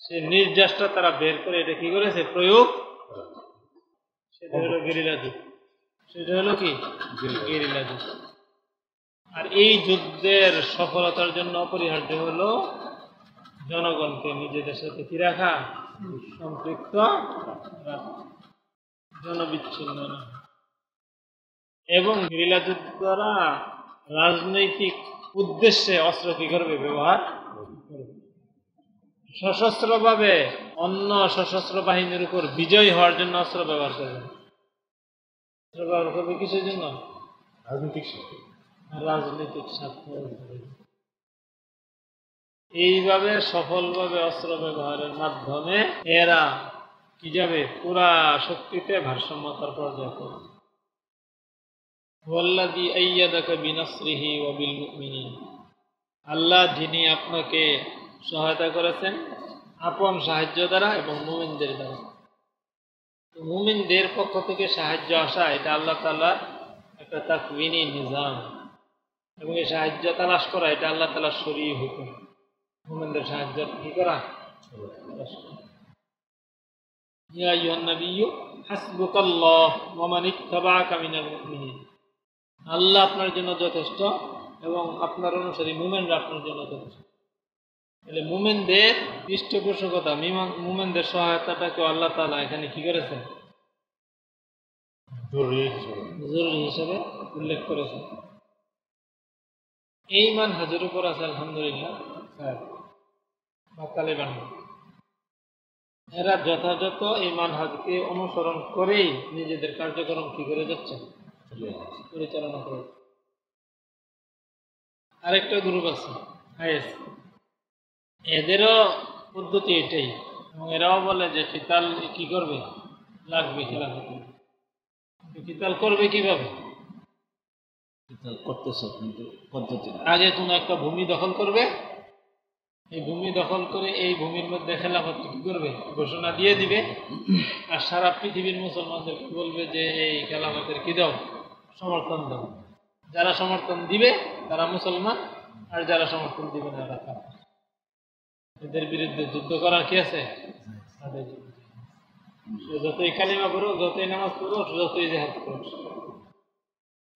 সে নির্যাসটা তারা বের করে এটা কি করেছে? প্রয়োগ সেটা হলো গেরিলা যুদ্ধ সেটা হলো কি? গেরিলা যুদ্ধ আর এই যুদ্ধের সফলতার জন্য অপরিহার্য হলো জনগণকে নিজেদের সাথে কি রাখা? সম্পৃক্ত জনবিচ্ছিন্ন না এবং গেরিলা যুদ্ধ দ্বারা রাজনৈতিক উদ্দেশ্যে অস্ত্র কি করবে? ব্যবহার করবে। সশস্ত্রভাবে অন্য সশস্ত্র বাহিনীর উপর বিজয় হওয়ার জন্য অস্ত্র ব্যবহার করবে। অস্ত্র ব্যবহার করবে কিসের জন্য? রাজনৈতিক রাজনৈতিক স্বার্থ। এইভাবে সফলভাবে অস্ত্র ব্যবহারের মাধ্যমে এরা কি যাবে? পুরা শক্তিতে ভারসাম্যতার পর্যায়ে করবে ওয়াল্লাযী আইয়াদাকা বিনাসরিহি ওয়া বিল মুমিনিন। আল্লাহ যিনি আপনাকে সহায়তা করেছেন আপন সাহায্য দ্বারা এবং মুমিনদের দ্বারা। মুমিনদের পক্ষ থেকে সাহায্য আসা, এটা আল্লাহ তাআলার একটা তাকবিনী নিজাম। এবং এই সাহায্য তালাশ করা, এটা আল্লাহ তালার শরী হুকুম। মুমিনদের সাহায্য কি করা? আল্লাহ আপনার জন্য যথেষ্ট এবং আপনার অনুসারী মুমেনরা আপনার জন্য যথেষ্ট। তাহলে মুমেনদের পৃষ্ঠপোষকতা মুমেনদের সহায়তাটাকে আল্লাহ তাআলা এখানে কি করেছেন? জরুরি হিসেবে। উল্লেখ করেছেন। এই মান হাজের উপর আছে আলহামদুলিল্লাহ। স্যার বা তালেবান। এরা যথাযথ এই মানহাজকে অনুসরণ করেই নিজেদের কার্যক্রম কি করে যাচ্ছে? পরিচালনা করে। আরেকটা গ্রুপ আছে এদেরও পদ্ধতি এটাই। এবং এরাও বলে যে কিতাল কি করবে? লাগবে খেলাফতে কিতাল করবে কীভাবে? এটা করতেছে কিন্তু পদ্ধতি আগে কোনো একটা ভূমি দখল করবে। এই ভূমি দখল করে এই ভূমির মধ্যে খেলাফত কি করবে? ঘোষণা দিয়ে দিবে। আর সারা পৃথিবীর মুসলমানদেরকে বলবে যে এই খেলাফতের কি দাও? সমর্থন দাও। যারা সমর্থন দিবে তারা মুসলমান। আর যারা সমর্থন দিবে না তারা। এদের বিরুদ্ধে যুদ্ধ করার কি আছে? যতই কালিমা পড়ুক যতই নামাজ পড়ুক যতই জেহাদ করুক।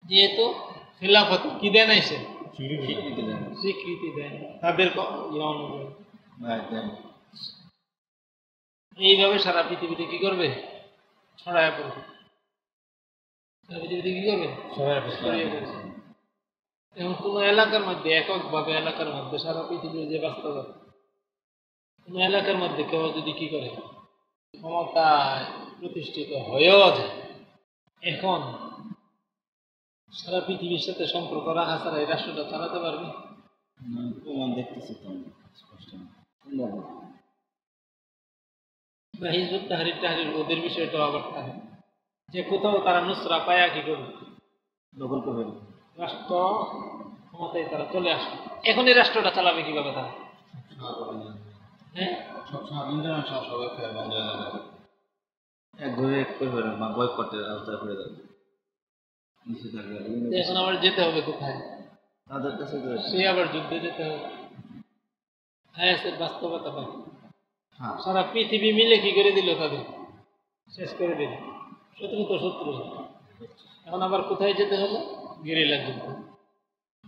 যেহেতু খেলাফত কি দেন আইসে স্বীকৃতি স্বীকৃতি দেন দেয়। তাদের এইভাবে সারা পৃথিবীতে কি করবে? ছড়ায় পড়বে। সারা পৃথিবীতে কি করবে? এবং কোনো এলাকার মধ্যে এককভাবে এলাকার মধ্যে সারা পৃথিবীর যে বাস্তবতা কোনো এলাকার মধ্যে কেউ যদি কি করে ক্ষমতায় প্রতিষ্ঠিত হয়েও যায় এখন সারা পৃথিবীর সাথে সম্পর্ক রাখা ছাড়া এই রাষ্ট্রটা চালাতে পারবে? প্রমাণ দেখতেছি তো। বা হিজবুত তাহারির তাহারির ওদের বিষয়টাও আবার থাকে যে কোথাও তারা নুসরা পায়া কি করবে? দখল করবে। রাষ্ট্র ক্ষমতায় তারা চলে আসবে। এখন এই রাষ্ট্রটা চালাবে কীভাবে তারা? হ্যাঁ? একভাবে এক করে বা আওতায় যাবে বিভিন্ন এখন আবার যেতে হবে কোথায়? তাদের কাছে সে আবার যুদ্ধে যেতে হবে। বাস্তবতা হ্যাঁ। সারা পৃথিবী মিলে কি করে দিল তাদের? শেষ করে দিল। শত্রু তো শত্রু। এখন আবার কোথায় যেতে হবে? গেরিলা যুদ্ধ।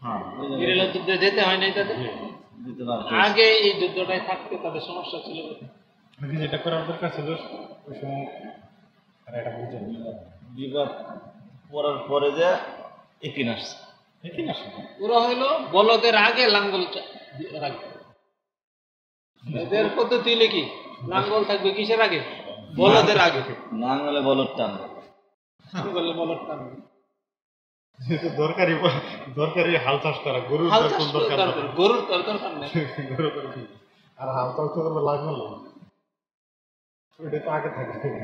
হ্যাঁ। গেরিলা যুদ্ধে যেতে হয় নাই তাদের? পারবে আগে এই যুদ্ধটাই থাকতে তাদের সমস্যা ছিল যেটা করার দরকার ছিল ওই সময় এটা বুঝে বিবাদ পড়ার পরে যে আসছে। ওরা হইল বলদের আগে লাঙ্গল রাখবে। এদের পদ্ধতি হলে কি? লাঙ্গল থাকবে কিসের আগে? বলদের আগে। নাঙ্গলে বলর টান লাঙ্গলে বলদ টানবে। যেহেতু দরকারি দরকারি হাল চাষ করা গরুর দরকার দরকার গরুর? আর হাল চাষ তো করলে লাগবে না ওইটা তো আগে আগে থাকবে।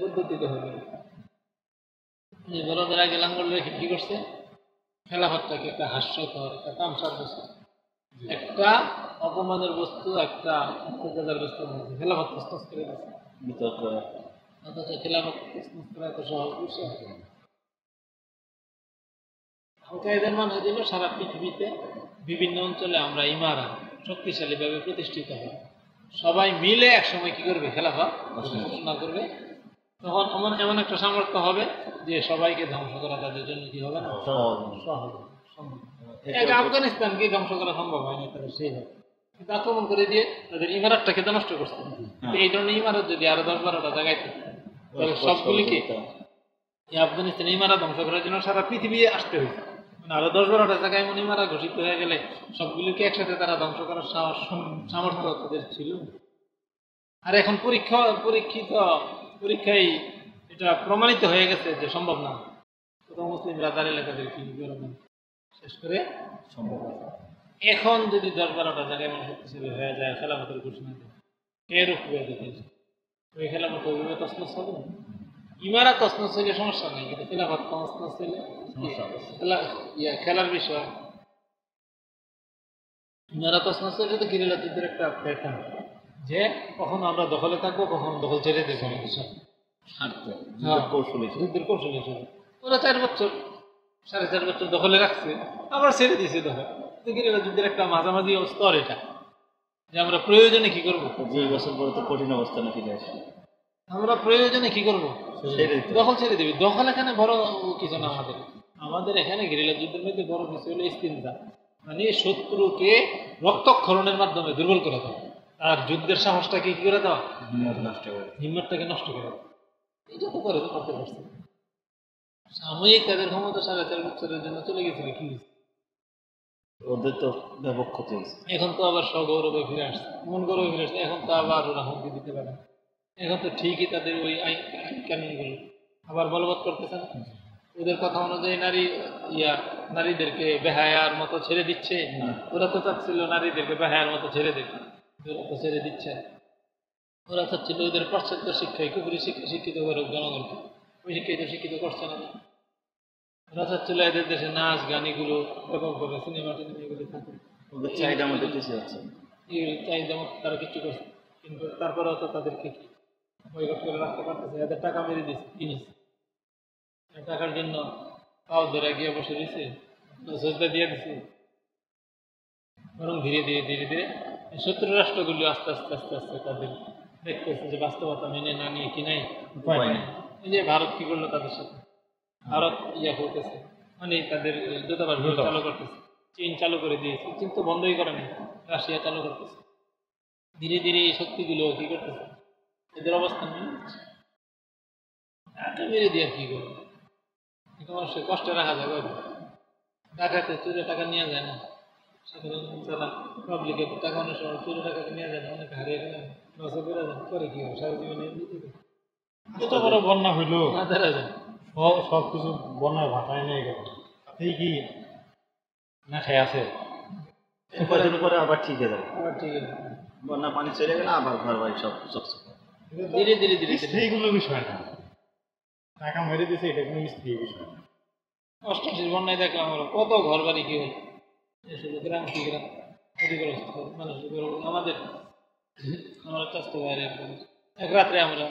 পদ্ধতিতে হবে। এই বলদের আগে লাঙ্গল রেখে কি করছে? খেলাফতটাকে একটা হাস্যকর একটা তামসার বস্তু। একটা অপমানের বস্তু একটা অত্যাচার বস্তু খেলাফত করে দিচ্ছে খেলাফত করা সহজ বিষয় মানে সারা পৃথিবীতে বিভিন্ন অঞ্চলে আমরা ইমারা শক্তিশালীভাবে প্রতিষ্ঠিত হয় সবাই মিলে একসময় কি করবে? ঘোষণা করবে। তখন এমন এমন একটা সামর্থ্য হবে যে সবাইকে ধ্বংস করা তাদের জন্য কি হবে না? সহজ। সম্ভব আফগানিস্তানকে ধ্বংস করা সম্ভব হয়নি তারা সেই হবে। কিন্তু আক্রমণ করে দিয়ে তাদের ইমারতটাকে তো নষ্ট করছে। এই ধরনের ইমারত যদি আরও দশ বারোটা জায়গায় থাকে, সবগুলিকে আফগানিস্তানে ইমারা ধ্বংস করার জন্য সারা পৃথিবী আসতে হয়েছে মানে আরও দশ বারোটা জায়গায় এমন ইমারা ঘোষিত হয়ে গেলে সবগুলিকে একসাথে তারা ধ্বংস করার সামর্থ্য তাদের ছিল। আর এখন পরীক্ষা পরীক্ষিত পরীক্ষায় এটা প্রমাণিত হয়ে গেছে যে সম্ভব না। কোথাও মুসলিম রাজার এলাকাদের কি শেষ করে সম্ভব এখন যদি দশ বারোটা জায়গায় এমন শক্তিশালী হয়ে যায় খেলামতের ঘোষণা দেয় রুখবে দিতে ওই খেলামত ওইভাবে তসনস হবে ইমারা তসনস হইলে সমস্যা নেই কিন্তু খেলাফত তসনস হইলে খেলা ইয়া খেলার বিষয়। ইমারা তসনস হইলে তো গিরিলা যুদ্ধের একটা প্যাটার্ন যে কখন আমরা দখলে থাকব কখন দখল ছেড়ে দেবো আমাদের হ্যাঁ। কৌশল হিসেবে যুদ্ধের কৌশল হিসেবে ওরা চার বছর সাড়ে চার বছর দখলে রাখছে আবার ছেড়ে দিয়েছে দখল। তো গিরিলা যুদ্ধের একটা মাঝামাঝি স্তর এটা। যে আমরা প্রয়োজনে কি করব? দুই বছর পরে তো কঠিন অবস্থা নাকি আমরা প্রয়োজনে কি করব। দখল ছেড়ে দিবি। দখল এখানে বড় কিছু না আমাদের। আমাদের এখানে গেরিলা যুদ্ধের মধ্যে বড় কিছু হলো ইস্তিনজা মানে শত্রুকে রক্তক্ষরণের মাধ্যমে দুর্বল করে দেওয়া। আর যুদ্ধের সাহসটাকে কি করে দেওয়া? নষ্ট করে হিম্মতটাকে নষ্ট করে দেওয়া। এই যত করে করতে পারছে সাময়িক তাদের ক্ষমতা সাড়ে চার বছরের জন্য চলে গেছিল কি হয়েছে? ওদের তো ব্যাপক ক্ষতি হয়েছে। এখন তো আবার সগৌরবে ফিরে আসছে। মন গৌরবে ফিরে আসছে এখন তো আবার ওরা হুমকি দিতে পারে এখন তো ঠিকই তাদের ওই আইন কানুনগুলো। আবার বলবৎ করতেছে না ওদের কথা অনুযায়ী নারী ইয়া নারীদেরকে বেহায়ার মতো ছেড়ে দিচ্ছে। ওরা তো চাচ্ছিল নারীদেরকে বেহায়ার মতো ছেড়ে দিতে ওরা তো ছেড়ে দিচ্ছে। ওরা চাচ্ছিল ওদের পাশ্চাত্য শিক্ষায় কুপুরি শিক্ষা শিক্ষিত করুক জনগণকে। ওই শিক্ষিত শিক্ষিত করছে না। চাচ্ছিল এদের দেশে নাচ গান এগুলো এরকম করে সিনেমা টিনেমা এগুলো ওদের চাহিদা মধ্যে হচ্ছে না। এই চাহিদা মতো তারা কিছু করছে। কিন্তু তারপরেও তো তাদেরকে কি বয়কট করে রাখতে পারতেছে? এদের টাকা মেরে দিচ্ছে কিনেছে টাকার জন্য পাও ধরে গিয়ে বসে দিছে সজদা দিয়ে দিছে। বরং ধীরে ধীরে ধীরে ধীরে শত্রু রাষ্ট্রগুলি আস্তে আস্তে আস্তে আস্তে তাদের দেখতেছে যে বাস্তবতা মেনে না নিয়ে কি নাই উপায় নেই। এই যে ভারত কি করল তাদের সাথে? ভারত ইয়া করতেছে। মানে তাদের দূতাবাস চালু করতেছে। চীন চালু করে দিয়েছে। চীন তো বন্ধই করে না রাশিয়া চালু করতেছে। ধীরে ধীরে এই শক্তিগুলো কি করতেছে? এদের অবস্থান নেই। টাকা মেরে দিয়ে কি করবে? এটা মানুষের কষ্টে রাখা যাবে টাকাতে চুরে টাকা নেওয়া যায় না। সাধারণ যারা পাবলিকের টাকা অনেক সময় চুরে টাকা নিয়ে যায় না অনেক হারিয়ে গেলে লসে করে যায়। করে কি হবে? সারা জীবনে তো বড় বন্যা হইল। মাথায় যায় সব সব কিছু বন্যায় ভাটায় নিয়ে গেল। তাতেই কি? না খেয়ে আছে। কয়দিন পরে আবার ঠিক হয়ে যাবে। আবার ঠিক আছে বন্যা পানি চলে গেলে আবার ঘর বাড়ি সব চকচক ধীরে ধীরে ধীরে ধীরে। স্ত্রীগুলো বিষয় না। টাকা মেরে দিছে এটা কোনো স্ত্রী বিষয় না। অষ্টআশির বন্যায় দেখলাম আমরা কত ঘর বাড়ি কি হল? এসব গ্রাম কি গ্রাম? ক্ষতিগ্রস্ত মানুষের ঘর- আমাদের আমরা চাষতে বাইরে এক রাত্রে আমরা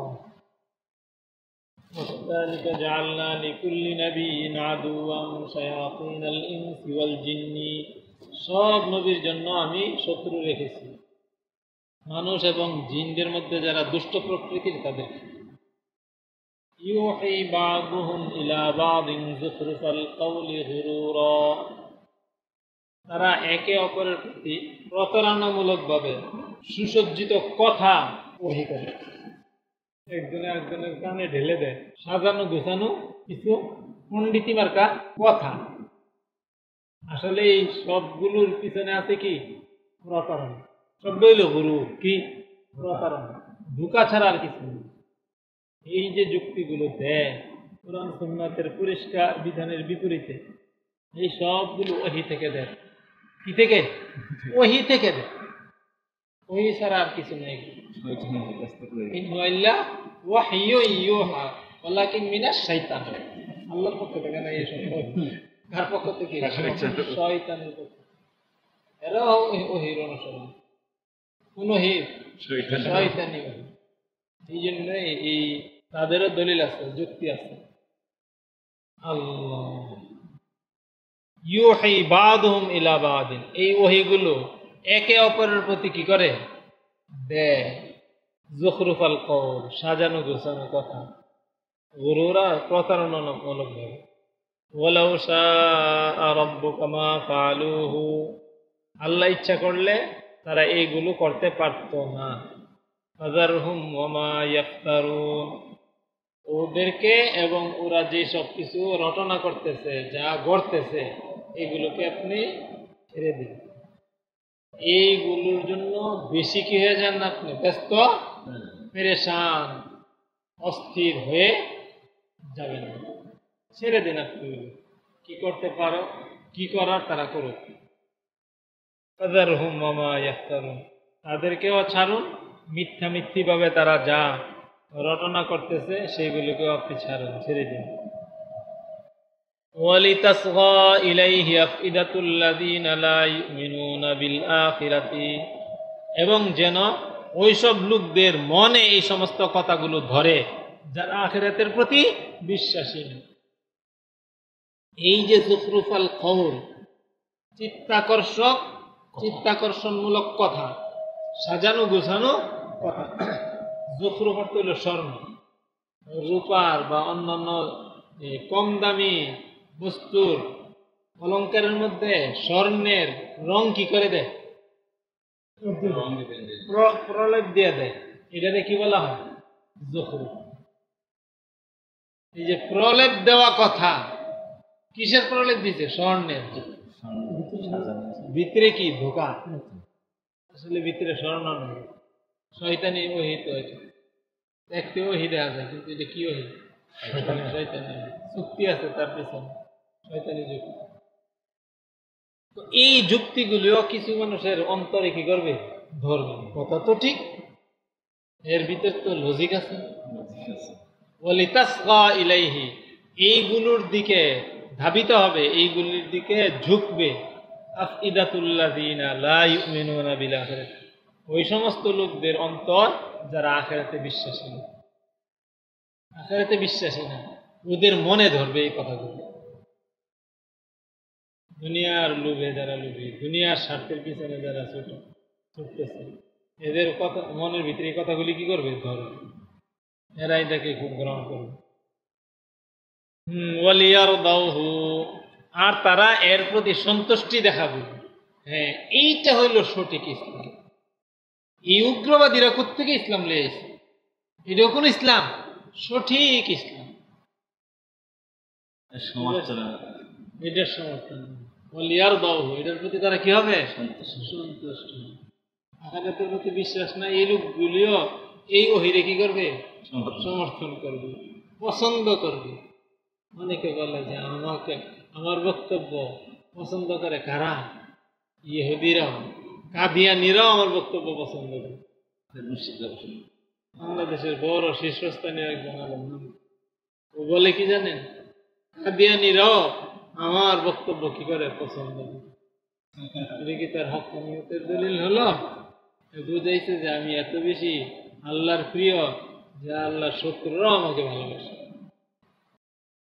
وكذلك جعلنا لكل نبي عدوا شياطين الإنس والجن সব নবীর জন্য আমি শত্রু রেখেছি মানুষ এবং জিনদের মধ্যে যারা দুষ্ট প্রকৃতির তাদের ইউহি বাদুহুম ইলা বাদিন যুখরুফাল কওলি গুরুরা তারা একে অপরের প্রতি প্রতারণামূলকভাবে সুসজ্জিত কথা ওহি করে একজনে একজনের কানে ঢেলে দেয়। সাজানো গোছানো কিছু পণ্ডিতি মার্কা কথা। আসলে এই সবগুলোর পিছনে আছে কি? প্রতারণা। সবগুলো গুরু কি? প্রতারণা। ধোকা ছাড়া আর কিছু এই যে যুক্তিগুলো দেয় কোরআন সুন্নাতের পরিষ্কার বিধানের বিপরীতে এই সবগুলো ওহি থেকে দেয়। কি থেকে? ওহি থেকে দেয়। ওহি ছাড়া আর কিছু নেই। আল্লাহর পক্ষ থেকে না এই সব কার পক্ষ থেকে? শয়তানের পক্ষ এরা ওহির অনুসরণ। কোন ওহির শয়তানি এই জন্য এই তাদেরও দলিল আছে যুক্তি আছে। আল্লাহ। ইউহি বাদহুম ইলা বাদিন। এই ওহিগুলো একে অপরের প্রতি কি করে? দেয় জখরুফাল কৌল সাজানো গোছানো কথা। গুরুরা প্রতারণামূলক ভাবে ফাআলুহু। আল্লাহ ইচ্ছা করলে তারা এইগুলো করতে পারতো না। ওদেরকে এবং ওরা যে সব কিছু রটনা করতেছে, যা গড়তেছে, এগুলোকে আপনি ছেড়ে দিন। এইগুলোর জন্য বেশি কি হয়ে যান না আপনি? ব্যস্ত? পেরেশান, অস্থির হয়ে যাবেন। ছেড়ে দিন আপনি। কি করতে পারো, কি করার তারা করুক। তাদেরকেও ছাড়ুন, মিথ্যা মিথ্যিভাবে তারা যা রটনা করতেছে সেইগুলোকেও আপনি ছাড়ুন, ছেড়ে দিন। ولتصغى إليه أفئدة الذين لا يؤمنون بالآخرة এবং যেন ওইসব লোকদের মনে এই সমস্ত কথাগুলো ধরে যারা আখেরাতের প্রতি বিশ্বাসী না এই যে জুফরুফাল খৌর চিত্তাকর্ষক চিত্তাকর্ষণমূলক কথা সাজানো গোছানো কথা জুফরুফ অর্থ হলো স্বর্ণ রূপার বা অন্যান্য এ, কম দামি বস্তুর অলঙ্কারের মধ্যে স্বর্ণের রং কি করে দেয়? প্রলেপ দিয়ে দেয়। কি বলা হয়? এই যে প্রলেপ দেওয়া কথা, কিসের প্রলেপ দিছে? স্বর্ণের। ভিতরে কি? ধোকা। আসলে ভিতরে স্বর্ণ নয় শয়তানি ওহিত এটা দেখতে ওহি দেওয়া যায় কিন্তু এটা কি ওহি শয়তানি। চুক্তি আছে তার পিছনে। শয়তানি যুক্তি তো এই যুক্তিগুলিও কিছু মানুষের অন্তরে কি করবে? ধরবে কথা তো ঠিক। এর ভিতর তো লজিক আছে। ইলাইহি, এইগুলোর দিকে ধাবিত হবে, এইগুলির দিকে ঝুঁকবে। ওই সমস্ত লোকদের অন্তর যারা আখেরাতে বিশ্বাসী। আখেরাতে বিশ্বাসী না, ওদের মনে ধরবে এই কথাগুলো। দুনিয়ার লোভে যারা লোভী, দুনিয়ার স্বার্থের পিছনে যারা ছোট, ছুটতেছে, এদের কথা, মনের ভিতরে এই কথাগুলি কি করবে? ধরবে। এরা এটাকে খুব গ্রহণ করবে। আর তারা এর প্রতি সন্তুষ্টি দেখাবে। হ্যাঁ এইটা হইল সঠিক ইসলাম। এই উগ্রবাদীরা কোথেকে ইসলাম লেগেছে এটা কোন ইসলাম, সঠিক ইসলাম। সমাজ এটার সমর্থন। ওয়ালিয়ার দাউহু এটার প্রতি তারা কি হবে? সন্তুষ্ট। সন্তুষ্ট। প্রতি বিশ্বাস না এই লোকগুলিও এই ওহিরে কি করবে? সমর্থন। করবে পছন্দ করবে। অনেকে বলে যে আমাকে আমার বক্তব্য পছন্দ করে কারা? ইহুদিরাও। কাদিয়ানিরাও আমার বক্তব্য পছন্দ করে। বাংলাদেশের বড় শীর্ষস্থানীয় একজন আলেম। ও বলে কি জানেন? কাদিয়ানিরাও আমার বক্তব্য কি করে পছন্দ? এটা কি তার হকানিয়তের দলিল হলো? বুঝাইছে যে আমি এত বেশি আল্লাহর প্রিয় যে আল্লাহর শত্রুরাও আমাকে ভালোবাসে।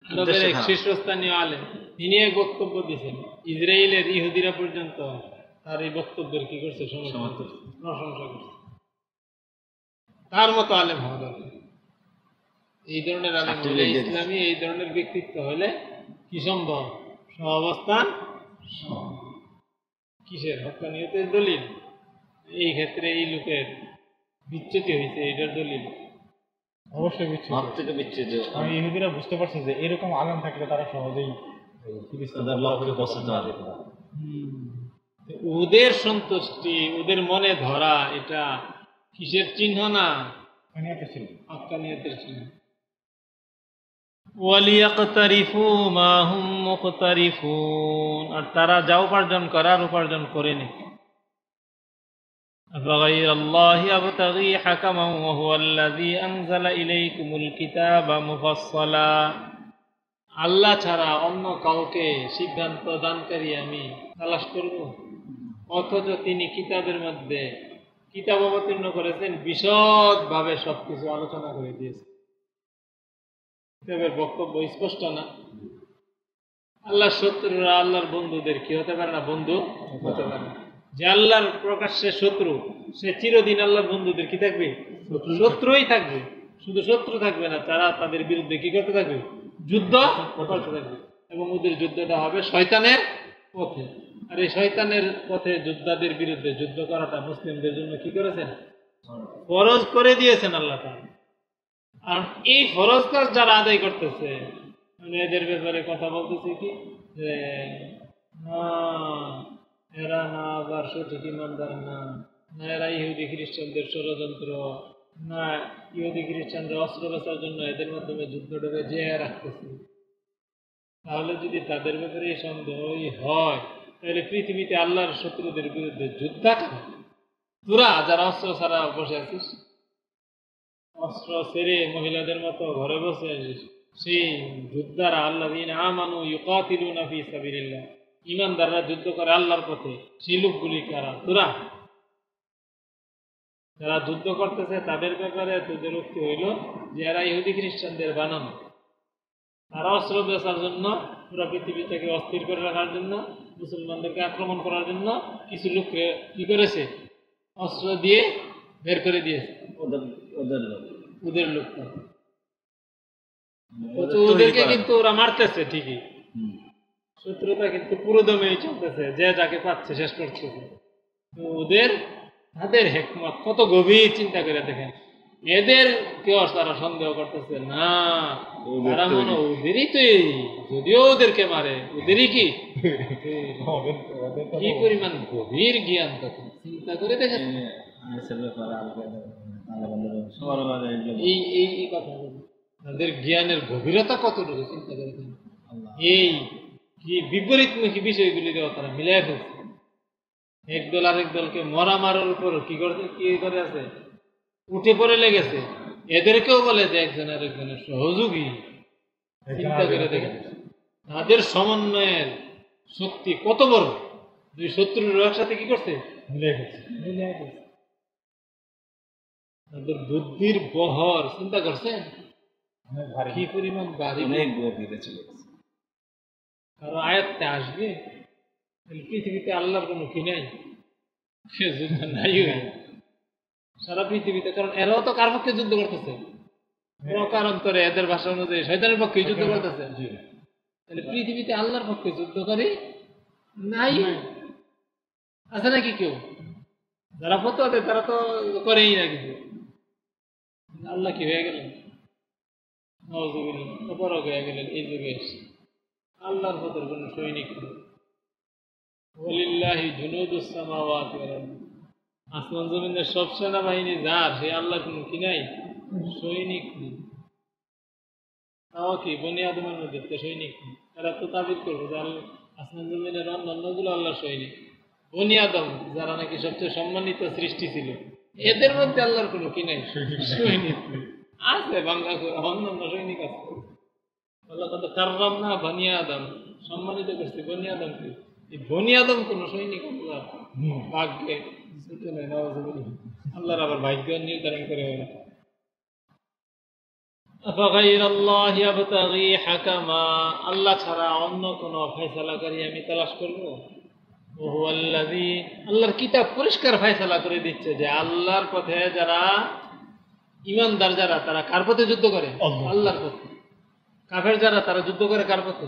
আরবের এক শীর্ষস্থানীয় আলেম তিনি এক বক্তব্য দিয়েছেন ইসরায়েলের ইহুদিরা পর্যন্ত তার এই বক্তব্যের কি করছে? প্রশংসা করছে। তার মতো আলেম হওয়া দরকার। এই ধরনের আলেম হলে ইসলামী এই ধরনের ব্যক্তিত্ব হলে কি সম্ভব? সহাবস্থান কিসের? হকানিয়তের দলিল? এই ক্ষেত্রে এই লোকের বিচ্যুতি হয়েছে এটার দলিল। অবশ্যই বিচ্ছিন্ন মত থেকে আমি ইহুদিরা বুঝতে পারছি যে এরকম আলেম থাকলে তারা সহজেই এই লক্ষ্যে পৌঁছাতে পারে ওদের সন্তুষ্টি ওদের মনে ধরা এটা কিসের চিহ্ন না? ছিল চিহ্ন। আর তারা যা উপার্জন করার উপার্জন করে নি أفغير الله أبتغي حكما وهو الذي أنزل إليكم الكتاب مفصلا আল্লাহ ছাড়া অন্য কাউকে সিদ্ধান্ত দানকারী আমি তালাশ করব অথচ তিনি কিতাবের মধ্যে কিতাব অবতীর্ণ করেছেন বিশদভাবে সবকিছু আলোচনা করে দিয়েছেন বক্তব্য স্পষ্ট না। আল্লাহর শত্রুরা আল্লাহর বন্ধুদের কি হতে পারে না বন্ধু? হতে পারে। যে আল্লাহর প্রকাশ্যে শত্রু সে চিরদিন আল্লাহর বন্ধুদের কি থাকবে। শত্রুই থাকবে। শুধু শত্রু থাকবে না তারা তাদের বিরুদ্ধে কি করতে থাকবে? যুদ্ধ করতে থাকবে। এবং ওদের যুদ্ধটা হবে শয়তানের পথে। আর এই শয়তানের পথে যোদ্ধাদের বিরুদ্ধে যুদ্ধ করাটা মুসলিমদের জন্য কি করেছেন? ফরজ করে দিয়েছেন আল্লাহ তাআলা। আর এই ফরজ কাজ যারা আদায় করতেছে মানে এদের ব্যাপারে কথা বলতেছে কি? যে, না, এরা না আবার সঠিক ইমানদার না না এরা ইহুদি খ্রিস্টানদের ষড়যন্ত্র, না ইহুদি খ্রিস্টানরা অস্ত্র বেচার জন্য এদের মাধ্যমে যুদ্ধটাকে যে রাখতেছে। তাহলে যদি তাদের ব্যাপারে এই সন্দেহই হয়, তাহলে পৃথিবীতে আল্লাহর শত্রুদের বিরুদ্ধে যুদ্ধা তোরা যারা অস্ত্র ছাড়া বসে আছিস অস্ত্র সেরে মহিলাদের মতো ঘরে বসে সেই যোদ্ধারা আল্লাহ আমানু ইউকাতিলুনা ফি সাবিলিল্লাহ। ইমানদাররা যুদ্ধ করে আল্লাহর পথে। সেই লোকগুলি কারা তোরা? যারা যুদ্ধ করতেছে তাদের ব্যাপারে তোদের উক্তি হইল যে এরা ইহুদি খ্রিস্টানদের বানানো। তারা অস্ত্র বেচার জন্য, পুরো পৃথিবীটাকে অস্থির করে রাখার জন্য, মুসলমানদেরকে আক্রমণ করার জন্য কিছু লোককে কি করেছে? অস্ত্র দিয়ে বের করে দিয়েছে। ওদের লোক। ওদের তো তৈরি ওদেরকে কিন্তু ওরা মারতেছে ঠিকই। শত্রুতা কিন্তু পুরো দমেই চলতেছে যে যাকে পাচ্ছে শেষ করতেছে তো ওদের তাদের হেকমত কত গভীর চিন্তা করে দেখেন। এদের কেউ তারা সন্দেহ করতেছে না তারা মনে ওদেরই তৈরি যদিও ওদেরকে মারে ওদেরই কি? তো কি পরিমাণ গভীর জ্ঞান তখন চিন্তা করে দেখেন। এই ব্যাপারে আলাদা আলাদা সবার ব্যাপারে এই এই এই কথা তাদের জ্ঞানের গভীরতা কতটুকু চিন্তা করে এই কি বিপরীতমুখী বিষয়গুলি দেওয়া তারা মিলাই ফেলছে। এক দল আরেক দলকে মরা মারার উপর কি করতে কি করে আছে? উঠে পড়ে লেগেছে। এদেরকেও বলে যে একজন আরেকজনের সহযোগী। চিন্তা করে দেখেন। তাদের সমন্বয়ের শক্তি কত বড়? দুই শত্রুর একসাথে কি করছে? মিলে গেছে মিলাই ফেলছে। বুদ্ধির বহর চিন্তা করছেন? অনেক কি পরিমাণ বাড়ি অনেক গভীরে চলে গেছে। কারও আয়াত্তে আসবে? পৃথিবীতে আল্লাহর কোনো কি নাই? সে যুদ্ধ নাই সারা পৃথিবীতে কারণ এরাও তো কার পক্ষে যুদ্ধ করতেছে? কোনো কারণতরে এদের ভাষা অনুযায়ী শয়তানের পক্ষে যুদ্ধ করতেছে? তাহলে পৃথিবীতে আল্লাহর পক্ষে যুদ্ধ করে নাই? আছে নাকি কেউ? যারা ফতো তারা তো করেই না কিছু। আল্লাহ কি হয়ে গেলেন? অপরক হয়ে গেলেন, এই যুগে এসে। আল্লাহর পথের কোনো সৈনিক নেই। আরদ। আসমান জমিনের সব সেনাবাহিনী যার, সে আল্লাহর কোনো কি নাই? সৈনিক নেই। তাও কি বনি আদমের মধ্যে তো সৈনিক নেই? তারা তো তাবিদ করব যে আল্লাহ আসমান জমিনের অন্যান্যগুলো আল্লাহর সৈনিক। বনি আদম, যারা নাকি সবচেয়ে সম্মানিত সৃষ্টি ছিল এদের মধ্যে আল্লাহর কোনো কি নাই? সৈনিক। আছে বাংলা অন্যান্য সৈনিক আছে। আল্লাহ তাদের কার্রাম না বানিয়া আদম সম্মানিত করছে বনি আদমকে এই বনিয়া আদম কোনো সৈনিক আল্লাহ ভাগ্যে আল্লাহর আবার ভাগ্য নির্ধারণ করে হয় না। আল্লাহ ছাড়া অন্য কোনো ফেসলাকারী আমি তালাশ করব? আল্লাহর কিতাব পরিষ্কার ফয়সালা করে দিচ্ছে যে আল্লাহর পথে যারা ইমানদার যারা তারা কার পথে যুদ্ধ করে? আল্লাহর পথে। কাফের যারা তারা যুদ্ধ করে কার পথে?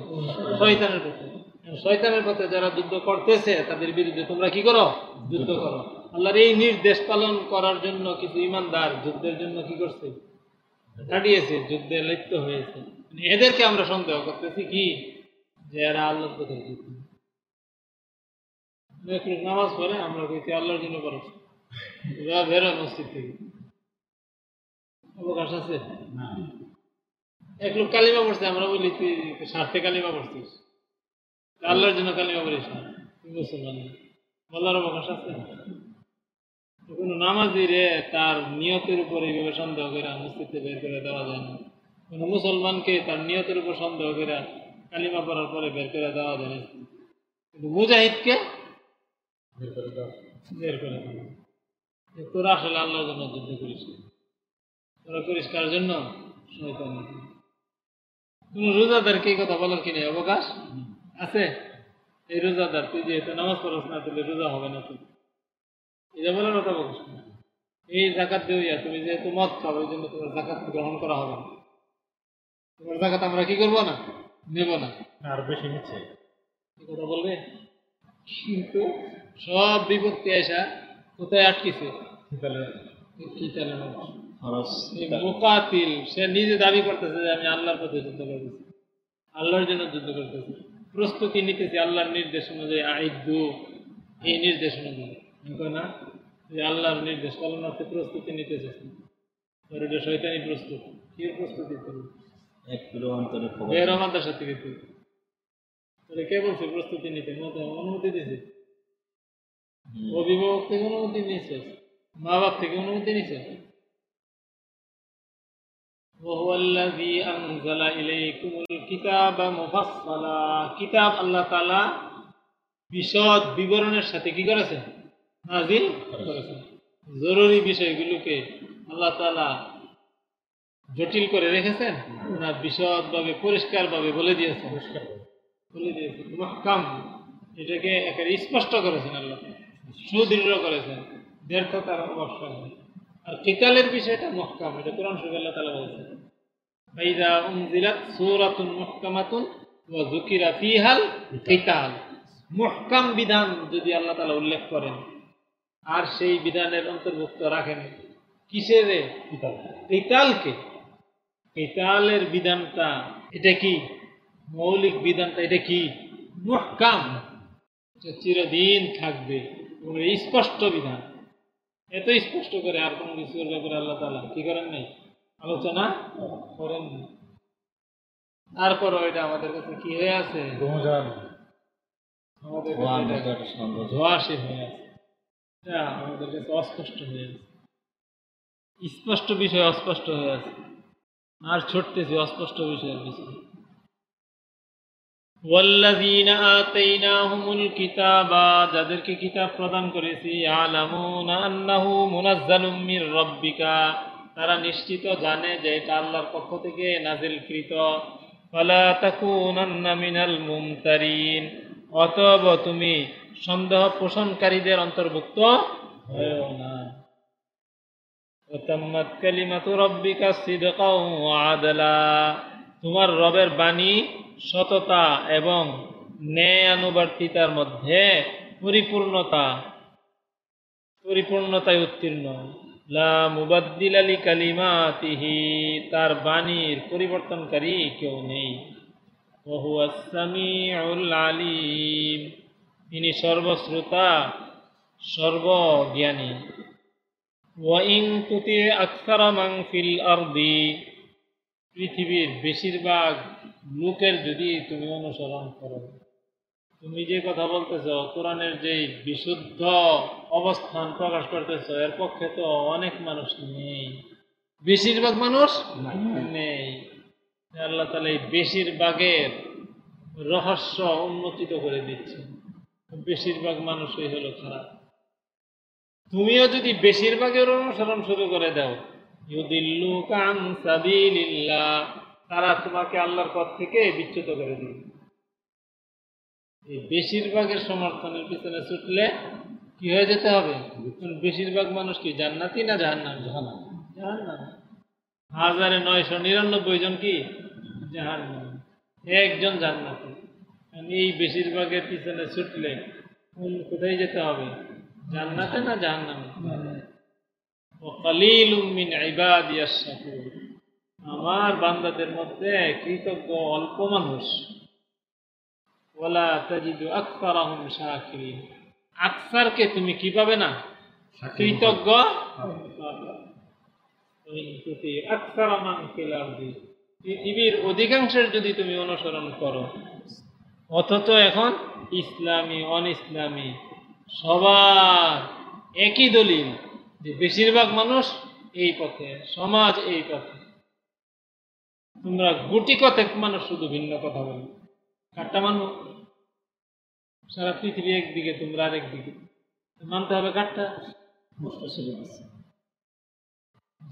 শয়তানের পথে। শয়তানের পথে যারা যুদ্ধ করতেছে তাদের বিরুদ্ধে তোমরা কি করো? যুদ্ধ করো। আল্লাহর এই নির্দেশ পালন করার জন্য কিছু ইমানদার যুদ্ধের জন্য কি করছে? দাঁড়িয়েছে যুদ্ধে লিপ্ত হয়েছে। মানে এদেরকে আমরা সন্দেহ করতেছি কি? যে এরা আল্লাহর পথে যুদ্ধ। নামাজ পড়ে, আমরা আল্লাহর জন্য মসজিদ থেকে। অবকাশ আছে? এক লোক কালিমা পড়ছে, আমরা বলি, তুই স্বার্থে কালিমা পড়ছিস? আল্লাহর জন্য কালিমা পড়িস না। তুই মুসলমান অবকাশ আছে? কোনো নামাজি রে তার নিয়তের উপরে এইভাবে সন্দেহ করে মসজিদে বের করে দেওয়া যায় না। কোনো মুসলমানকে তার নিয়তের উপর সন্দেহ করে কালিমা পড়ার পরে বের করে দেওয়া যায় না। কিন্তু মুজাহিদকে বের করে তোরা আসলে আল্লাহর জন্য যুদ্ধ করিস তোরা করিস কার জন্য? শয়তানের। কোনো রোজাদারকে এই কথা বলার কি নেই? অবকাশ? আছে? এই রোজাদার তুই যেহেতু নামাজ পড়াস না তাহলে রোজা হবে না তুই এটা বলার কথা বলিস এই জাকাত দেওয়া তুমি যেহেতু মত খাও ওই জন্য তোমার জাকাত গ্রহণ করা হবে না। তোমার জাকাত আমরা কি করব না? নেব না। আর বেশি নিচ্ছে। কথা বলবে? কিন্তু সব বিপত্তি আসা কোথায় আটকেছে? মুকাতিল সে নিজে দাবি করতেছে যে আমি আল্লাহর পথে যুদ্ধ করতেছি। আল্লাহর জন্য যুদ্ধ করতেছি। প্রস্তুতি নিতেছি আল্লাহর নির্দেশ অনুযায়ী আইদু এই নির্দেশ অনুযায়ী। না? যে আল্লাহর নির্দেশ পালনার্থে প্রস্তুতি নিতেছে। তোর এটা শৈতানি প্রস্তুতি। কি প্রস্তুতি খবর বের থেকে তুই। কে বলছে প্রস্তুতি নিতে? মতো অনুমতি দিছে? হুম। অভিভাবক থেকে অনুমতি নিয়েছে মা বাপ থেকে অনুমতি নিয়েছে وهو الذي أنزل إليكم الكتاب مفصلا কিতাব আল্লাহ তাআলা বিশদ বিবরণের সাথে কি করেছেন নাজিল করেছেন জরুরি বিষয়গুলোকে আল্লাহ তাআলা জটিল করে রেখেছেন না বিশদভাবে পরিষ্কারভাবে বলে দিয়েছেন বলে দিয়েছেন মহকাম এটাকে একেবারে স্পষ্ট করেছেন আল্লাহ সুদৃঢ় করেছেন ব্যর্থতার অবসর নেই আর কিতালের বিষয়টা মহকাম এটা কোরআন শরীফ আল্লাহ তাআলা বলছেন। ফাইদা উনজিলাত সূরাতুন মুহকামাতুন ওয়া যুকিরা ফিহাল কিতাল। মুহকাম বিধান যদি আল্লাহ উল্লেখ করেন আর সেই বিধানের অন্তর্ভুক্ত রাখেন কিসের কিতালকে। কিতালের বিধানটা এটা কি? মৌলিক বিধানটা এটা কি? মুহকাম। চিরদিন থাকবে। এবং এই স্পষ্ট বিধান। এত স্পষ্ট করে আর কোনো কিছুর ব্যাপারে আল্লাহ তালা কি করেন নাই? আলোচনা করেন নাই। তারপরও এটা আমাদের কাছে কি হয়ে আছে? আমাদের ধোয়াশে হয়ে আছে। এটা আমাদের কাছে অস্পষ্ট হয়ে আছে। স্পষ্ট বিষয় অস্পষ্ট হয়ে আছে। আর ছুটতেছে অস্পষ্ট বিষয়ের বিষয় والذين آتيناهم الكتاب যাদেরকে কিতাব প্রদান করেছি يعلمون أنه منزل من ربك তারা নিশ্চিত জানে যে এটা আল্লাহর পক্ষ থেকে নাজিলকৃত ফালা তাকুনান্না মিনাল মুমতারিন অতএব তুমি সন্দেহ পোষণকারীদের অন্তর্ভুক্ত হয়েও না وتمت كلمة ربك صدقا وعدلا তোমার রবের বাণী সততা এবং ন্যায় অনুবর্তিতার মধ্যে পরিপূর্ণতা, পরিপূর্ণতায় উত্তীর্ণ। লা মুবাদ্দিল আলী কালিমাতিহি, তার বাণীর পরিবর্তনকারী কেউ নেই। সামিউল আলিম তিনি সর্বশ্রোতা, সর্বজ্ঞানী। ওয়াইং তুতি আকসার মাং ফিল আরদি, পৃথিবীর বেশিরভাগ লোকের যদি তুমি অনুসরণ করো তুমি যে কথা বলতেছ কোরআনের যে বিশুদ্ধ অবস্থান প্রকাশ করতেছ এর পক্ষে তো অনেক মানুষ নেই। বেশিরভাগ মানুষ নেই। আল্লাহ তালা এই বেশিরভাগের রহস্য উন্মোচিত করে দিচ্ছে। বেশিরভাগ মানুষই হলো খারাপ। তুমিও যদি বেশিরভাগের অনুসরণ শুরু করে দাও ইউদিল্লু কান সাবিলিল্লাহ। তারা তোমাকে আল্লাহর পথ থেকে বিচ্যুত করে দিবে। এই বেশিরভাগের সমর্থনের পিছনে ছুটলে কি হয়ে যেতে হবে? বেশিরভাগ মানুষ কি জান্নাতি না জাহান্নাম? জাহান্নাম। জাহান্নাম। হাজারে নয়শো নিরানব্বই জন কি? জাহান্নাম। একজন জান্নাতি। এই বেশিরভাগের পিছনে ছুটলে কোন কোথায় যেতে হবে? জান্নাতে না জাহান্নামে? কলিল মিন ইবাদিয়াস শাকুর আমার বান্দাদের মধ্যে কৃতজ্ঞ অল্প মানুষ। ওলা তাজিদু আকসারাহুম শাকিরিন। আকসারকে তুমি কি পাবে না কৃতজ্ঞ? আকসার মান পৃথিবীর অধিকাংশের যদি তুমি অনুসরণ করো অথচ এখন ইসলামী অন ইসলামী সবার একই দলিল যে বেশিরভাগ মানুষ এই পথে সমাজ এই পথে। তোমরা গুটি কতক মানুষ শুধু ভিন্ন কথা বলো। কাটটা মানো? সারা পৃথিবী একদিকে, তোমরা আরেক দিকে। মানতে হবে কাটটা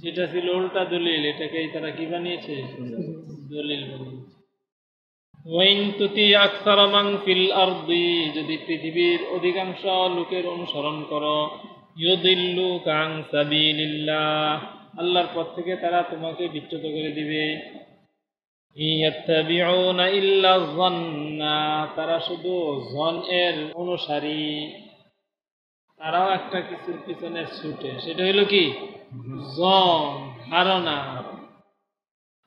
যেটা ছিল উল্টা দলিল, এটাকেই তারা কি বানিয়েছে? দলিল বানিয়েছে। যদি পৃথিবীর অধিকাংশ লোকের অনুসরণ করো সাবিলিল্লাহ। আল্লাহর পথ থেকে তারা তোমাকে বিচ্যুত করে দিবে। তারা শুধু জন এর অনুসারী। তারাও একটা কিছুর পিছনে ছুটে। সেটা হলো কি? জন ধারণা।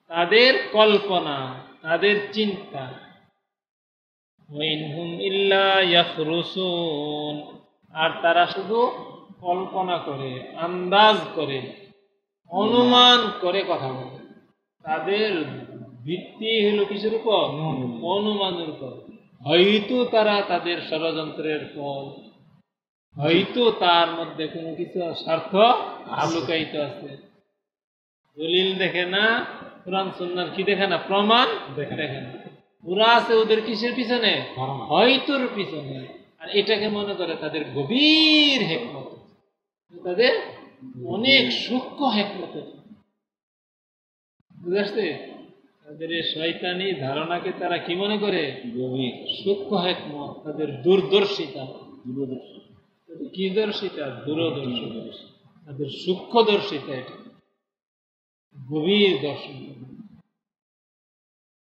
তাদের কল্পনা, তাদের চিন্তা। আর তারা শুধু কল্পনা করে, আন্দাজ করে, অনুমান করে কথা বলে। তাদের ভিত্তি হলো কিসের উপর? অনুমানের উপর। হয়তো তারা তাদের ষড়যন্ত্রের ফল। হয়তো তার মধ্যে কোনো কিছু স্বার্থ লুকায়িত আছে। দলিল দেখে না কোরআন সুন্নার কি দেখে না? প্রমাণ দেখে না। ওরা আছে ওদের কিসের পিছনে? হয়তোর পিছনে। আর এটাকে মনে করে তাদের গভীর হেকমত। তাদের অনেক সূক্ষ্ম হেকমত বুঝতে? তাদের এই শয়তানি ধারণাকে তারা কি মনে করে? গভীর। সূক্ষ্ম হেকমত তাদের দূরদর্শিতা। কি দর্শিতা? দূরদর্শিতা। তাদের সূক্ষ্মদর্শিতা এটা। গভীর দর্শন।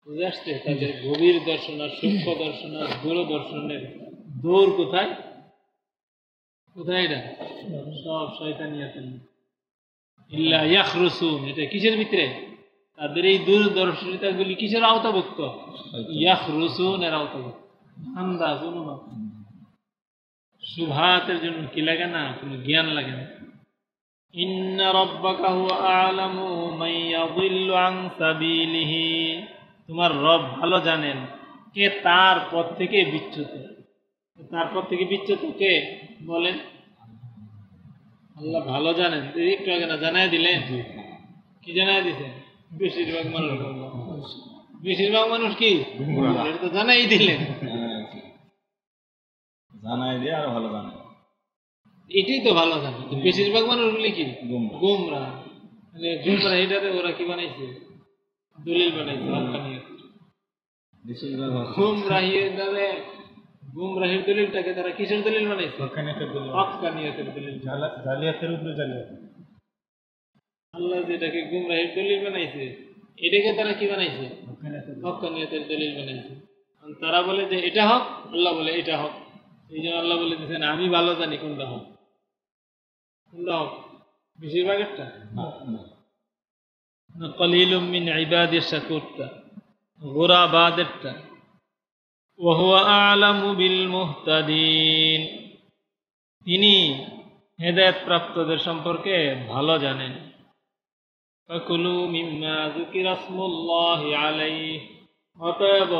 বুঝে আসছে? তাদের গভীর দর্শন আর সূক্ষ্ম দর্শন আর দূরদর্শনের দৌড় কোথায়? কোথায় এটা? সব শয়তানিয়াতের মধ্যে। ইল্লা ইয়াখরুসুন। এটা কিসের ভিতরে? তাদের এই দূরদর্শিতাগুলি কিসের আওতাভুক্ত? ইয়াখরুসুন এর আওতাভুক্ত। আন্দাজ অনুমান সুভাতের জন্য কি লাগে না? কোনো জ্ঞান লাগে না। রব্বাকা হুয়া আ'লামু মান ইয়াযিল্লু আন সাবিলিহি। তোমার রব ভালো জানেন কে তার পথ থেকে বিচ্যুত। তার পথ থেকে বিচ্যুত কে? বলেন। আল্লাহ ভালো জানেন। একটু আগে না জানাই দিলেন? কি জানাই দিছেন? বেশিরভাগ মানুষ। বেশিরভাগ মানুষ কি? এটা তো জানাই দিলেন। হ্যাঁ। জানাই। দিয়ে আরও ভালো জানাই এটাই তো ভালো জানে। বেশিরভাগ মানুষগুলি কি? গুমরা। গুমরা মানে গুমরা এটাতে ওরা কি বানাইছে? দলিল বানাইছে হকানিয়ত বেশিরভাগ গুমরাহির দ্বারা গুমরাহির দলিলটাকে তারা কিসের দলিল বানাইছে? হকানিয়তের দলিল। জালিয়াতের উপরে জালিয়াত। আল্লাহ যেটাকে গুমরাহের দলিল বানাইছে এটাকে তারা কি বানাইছে? হকানিয়তের দলিল বানাইছে। তারা বলে যে এটা হক আল্লাহ বলে এটা হক। এই জন্য আল্লাহ বলে দিয়েছেন আমি ভালো জানি কোনটা হক। কোনটা হক? বেশিরভাগেরটা? কলিলুমিন ইবাদের শাকুরটা গোরাবাদেরটা। وهو বিল بالمهتدين তিনি হেদায়ত প্রাপ্তদের সম্পর্কে ভালো জানেন। ফাকুলু মিম্মা যুকিরা স্মুল্লাহি আলাইহি অতএব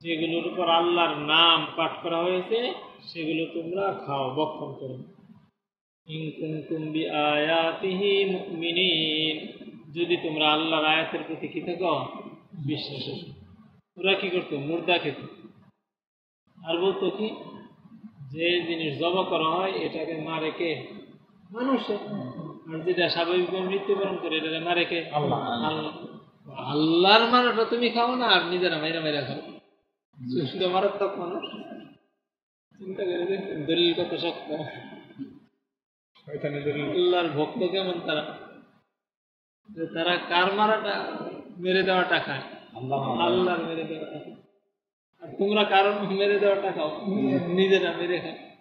যেগুলোর উপর আল্লাহর নাম পাঠ করা হয়েছে, সেগুলো তোমরা খাও বক্ষণ করো। ইন কুনতুম বিআয়াতিহি মুমিনিন। যদি তোমরা আল্লাহর আয়াতের প্রতি কি থাকো, বিশ্বাস ওরা কি করতো? মুর্দা খেত। আর বলতো কি? যে জিনিস জবা করা হয়, এটাকে মারে কে? মানুষে। আর যেটা স্বাভাবিকভাবে মৃত্যুবরণ করে এটাকে মারে কে? আল্লাহ। আল্লাহ। আল্লাহর মারাটা তুমি খাও না আর নিজেরা মাইরা মাইরা খাও। সুস্থ মারাত্মক মানুষ। চিন্তা করে দেখছেন দলিল কত শক্ত। দলিল। আল্লাহর ভক্ত কেমন তারা? তারা কার মারাটা? মেরে খায়। আল্লাহ আল্লাহর মেরে দেওয়াটা খায়। আর তোমরা কারণ মেরে দেওয়াটা খাও? নিজেরা মেরে খাও।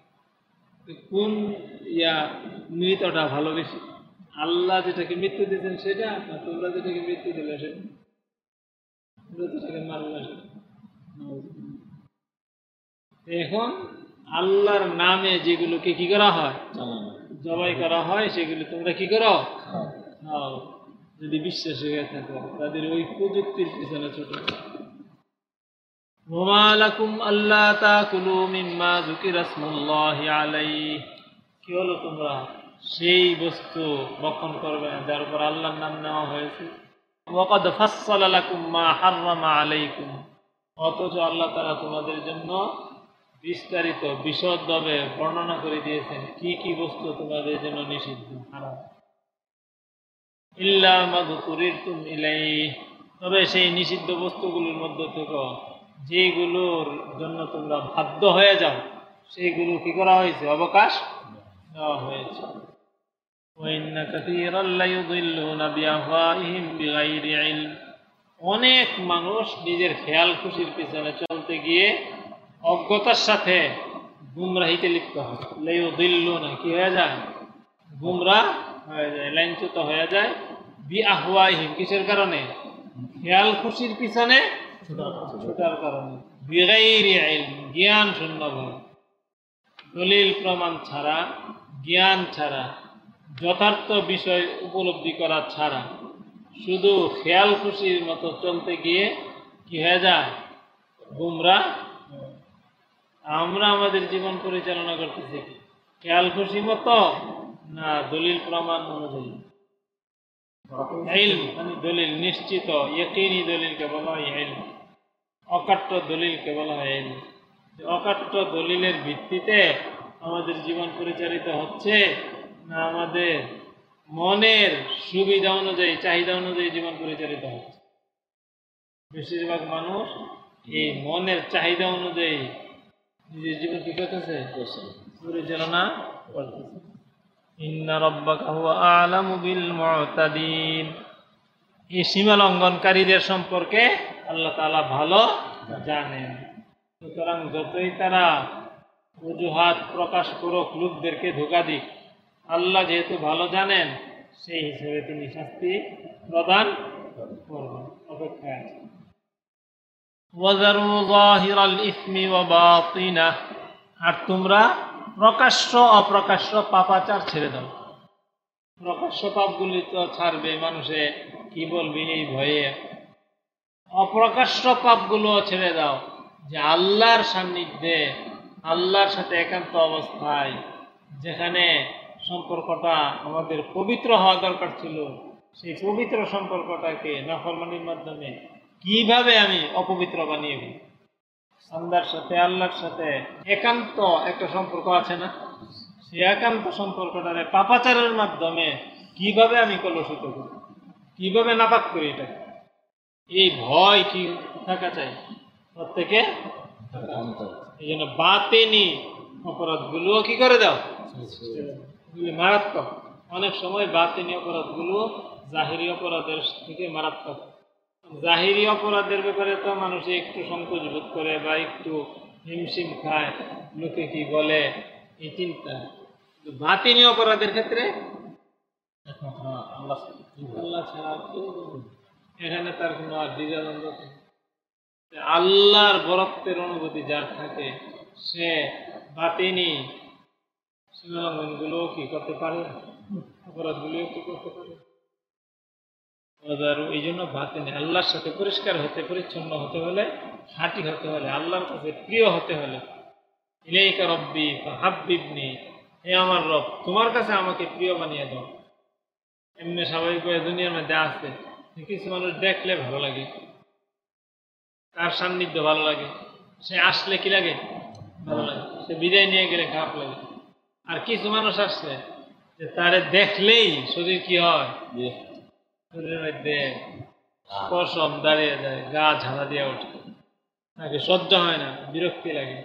কোন ইয়া মৃতটা ভালো বেশি? আল্লাহ যেটাকে মৃত্যু দিয়েছেন সেটা না তোমরা যেটাকে মৃত্যু দিলে সেটা মারলা এখন আল্লাহর নামে যেগুলোকে কি করা হয়? জবাই করা হয়, সেগুলো তোমরা কি করো? খাও। যদি বিশ্বাস হয়ে থাকো, তাদের ওই প্রযুক্তির পিছনে ছোট। ওমালাকুম আল্লাহ তাকুলু মিম্মা যুকিরা স্মুল্লাহি আলাইহি। কি হলো তোমরা? সেই বস্তু বক্ষণ করবে না, যার উপর আল্লাহর নাম নেওয়া হয়েছে। ওয়াকাদ ফাসসালা লাকুম আলাইকুম। অথচ আল্লাহ তাআলা তোমাদের জন্য বিস্তারিত, বিশদভাবে বর্ণনা করে দিয়েছেন কি কি বস্তু তোমাদের জন্য নিষিদ্ধ মাযকুরিরতুম ইলাইহি। তবে সেই নিষিদ্ধ বস্তুগুলোর মধ্যে থেকে যেগুলোর জন্য তোমরা বাধ্য হয়ে যাও সেইগুলো কি করা হয়েছে? অবকাশ দেওয়া হয়েছে। وإن كثيرا ليضلون بأهوائهم بغير علم অনেক মানুষ নিজের খেয়াল খুশির পিছনে চলতে গিয়ে অজ্ঞতার সাথে গুমরাহিতে লিপ্ত হয় লেউ দিল্লু না কি হয়ে যায় গুমরা হয়ে যায় লাইনচ্যুত হয়ে যায় বি আহওয়াইহিম কিসের কারণে খেয়াল খুশির পিছনে ছোটার কারণে বিগাইরি ইলম জ্ঞান শূন্যভাবে দলিল প্রমাণ ছাড়া জ্ঞান ছাড়া যথার্থ বিষয় উপলব্ধি করা ছাড়া শুধু খেয়াল খুশির মতো চলতে গিয়ে কি হয়ে যায়? গুমরা আমরা আমাদের জীবন পরিচালনা করতেছি কি? খেয়াল খুশি মতো না দলিল প্রমাণ অনুযায়ী? মানে দলিল নিশ্চিত, ইয়কিনি দলিলকে বলা হয় ইলম। অকাট্য দলিলকে বলা হয় ইলম। অকাট্য দলিলের ভিত্তিতে আমাদের জীবন পরিচালিত হচ্ছে আমাদের মনের সুবিধা অনুযায়ী, চাহিদা অনুযায়ী জীবন পরিচালিত হচ্ছে। বেশিরভাগ মানুষ এই মনের চাহিদা অনুযায়ী নিজের জীবন কি করতেছে? পরিচালনা করতেছে। ইন্না রব্বাকা হুয়া বিল মুতাদিন। এই সীমা লঙ্ঘনকারীদের সম্পর্কে আল্লাহ তাআলা ভালো জানেন। সুতরাং যতই তারা অজুহাত প্রকাশ করুক, লোকদেরকে ধোকা দিক আল্লাহ যেহেতু ভালো জানেন সেই হিসেবে তিনি শাস্তি প্রদান করবেন অপেক্ষায় আছে আর তোমরা প্রকাশ্য অপ্রকাশ্য পাপাচার ছেড়ে দাও। প্রকাশ্য পাপগুলি তো ছাড়বে মানুষে কি বলবি এই ভয়ে? অপ্রকাশ্য পাপগুলো ছেড়ে দাও যে আল্লাহর সান্নিধ্যে আল্লাহর সাথে একান্ত অবস্থায় যেখানে সম্পর্কটা আমাদের পবিত্র হওয়া দরকার ছিল। সেই পবিত্র সম্পর্কটাকে নাফরমানির মাধ্যমে কীভাবে আমি অপবিত্র বানিয়ে ফেলি? আল্লাহর সাথে আল্লাহর সাথে একান্ত একটা সম্পর্ক আছে না? সেই একান্ত সম্পর্কটারে পাপাচারের মাধ্যমে কীভাবে আমি কলুষিত করি? কীভাবে নাপাক করি এটা এই ভয় কি থাকা চাই? প্রত্যেকে? এই জন্য বাতেনি অপরাধগুলো কি করে দাও? মারাত্মক। অনেক সময় বাতেনি অপরাধগুলো জাহিরি অপরাধের থেকে মারাত্মক। জাহিরি অপরাধের ব্যাপারে তো মানুষ একটু সংকোচ বোধ করে বা একটু হিমশিম খায়। লোকে কি বলে? এই চিন্তা। বাতিনি অপরাধের ক্ষেত্রে আল্লাহ ছাড়া। এখানে তার কোনো আর দ্বিধাদ্বন্দ্ব আল্লাহর বরত্বের অনুভূতি যার থাকে, সে বাতিনি সীমালঙ্ঘনগুলো কি করতে পারে? অপরাধগুলিও কি করতে পারে। এই জন্য বাতিনি আল্লাহর সাথে পরিষ্কার হতে, পরিচ্ছন্ন হতে হলে, খাঁটি হতে হলে, আল্লাহর কাছে প্রিয় হতে হলে, ইলেইকা রব্বি হাব্বিবনি হে আমার রব, তোমার কাছে আমাকে প্রিয় বানিয়ে দাও। এমনি স্বাভাবিকভাবে দুনিয়ার মধ্যে আছে। কিছু মানুষ দেখলে ভালো লাগে। তার সান্নিধ্য ভালো লাগে। সে আসলে কি লাগে? ভালো লাগে। সে বিদায় নিয়ে গেলে খারাপ লাগে। আর কিছু মানুষ আসছে যে তারে দেখলেই শরীর কি হয়? শরীরের মধ্যে পশম দাঁড়িয়ে যায় গা ঝাড়া দিয়ে ওঠে। তাকে সহ্য হয় না বিরক্তি লাগে।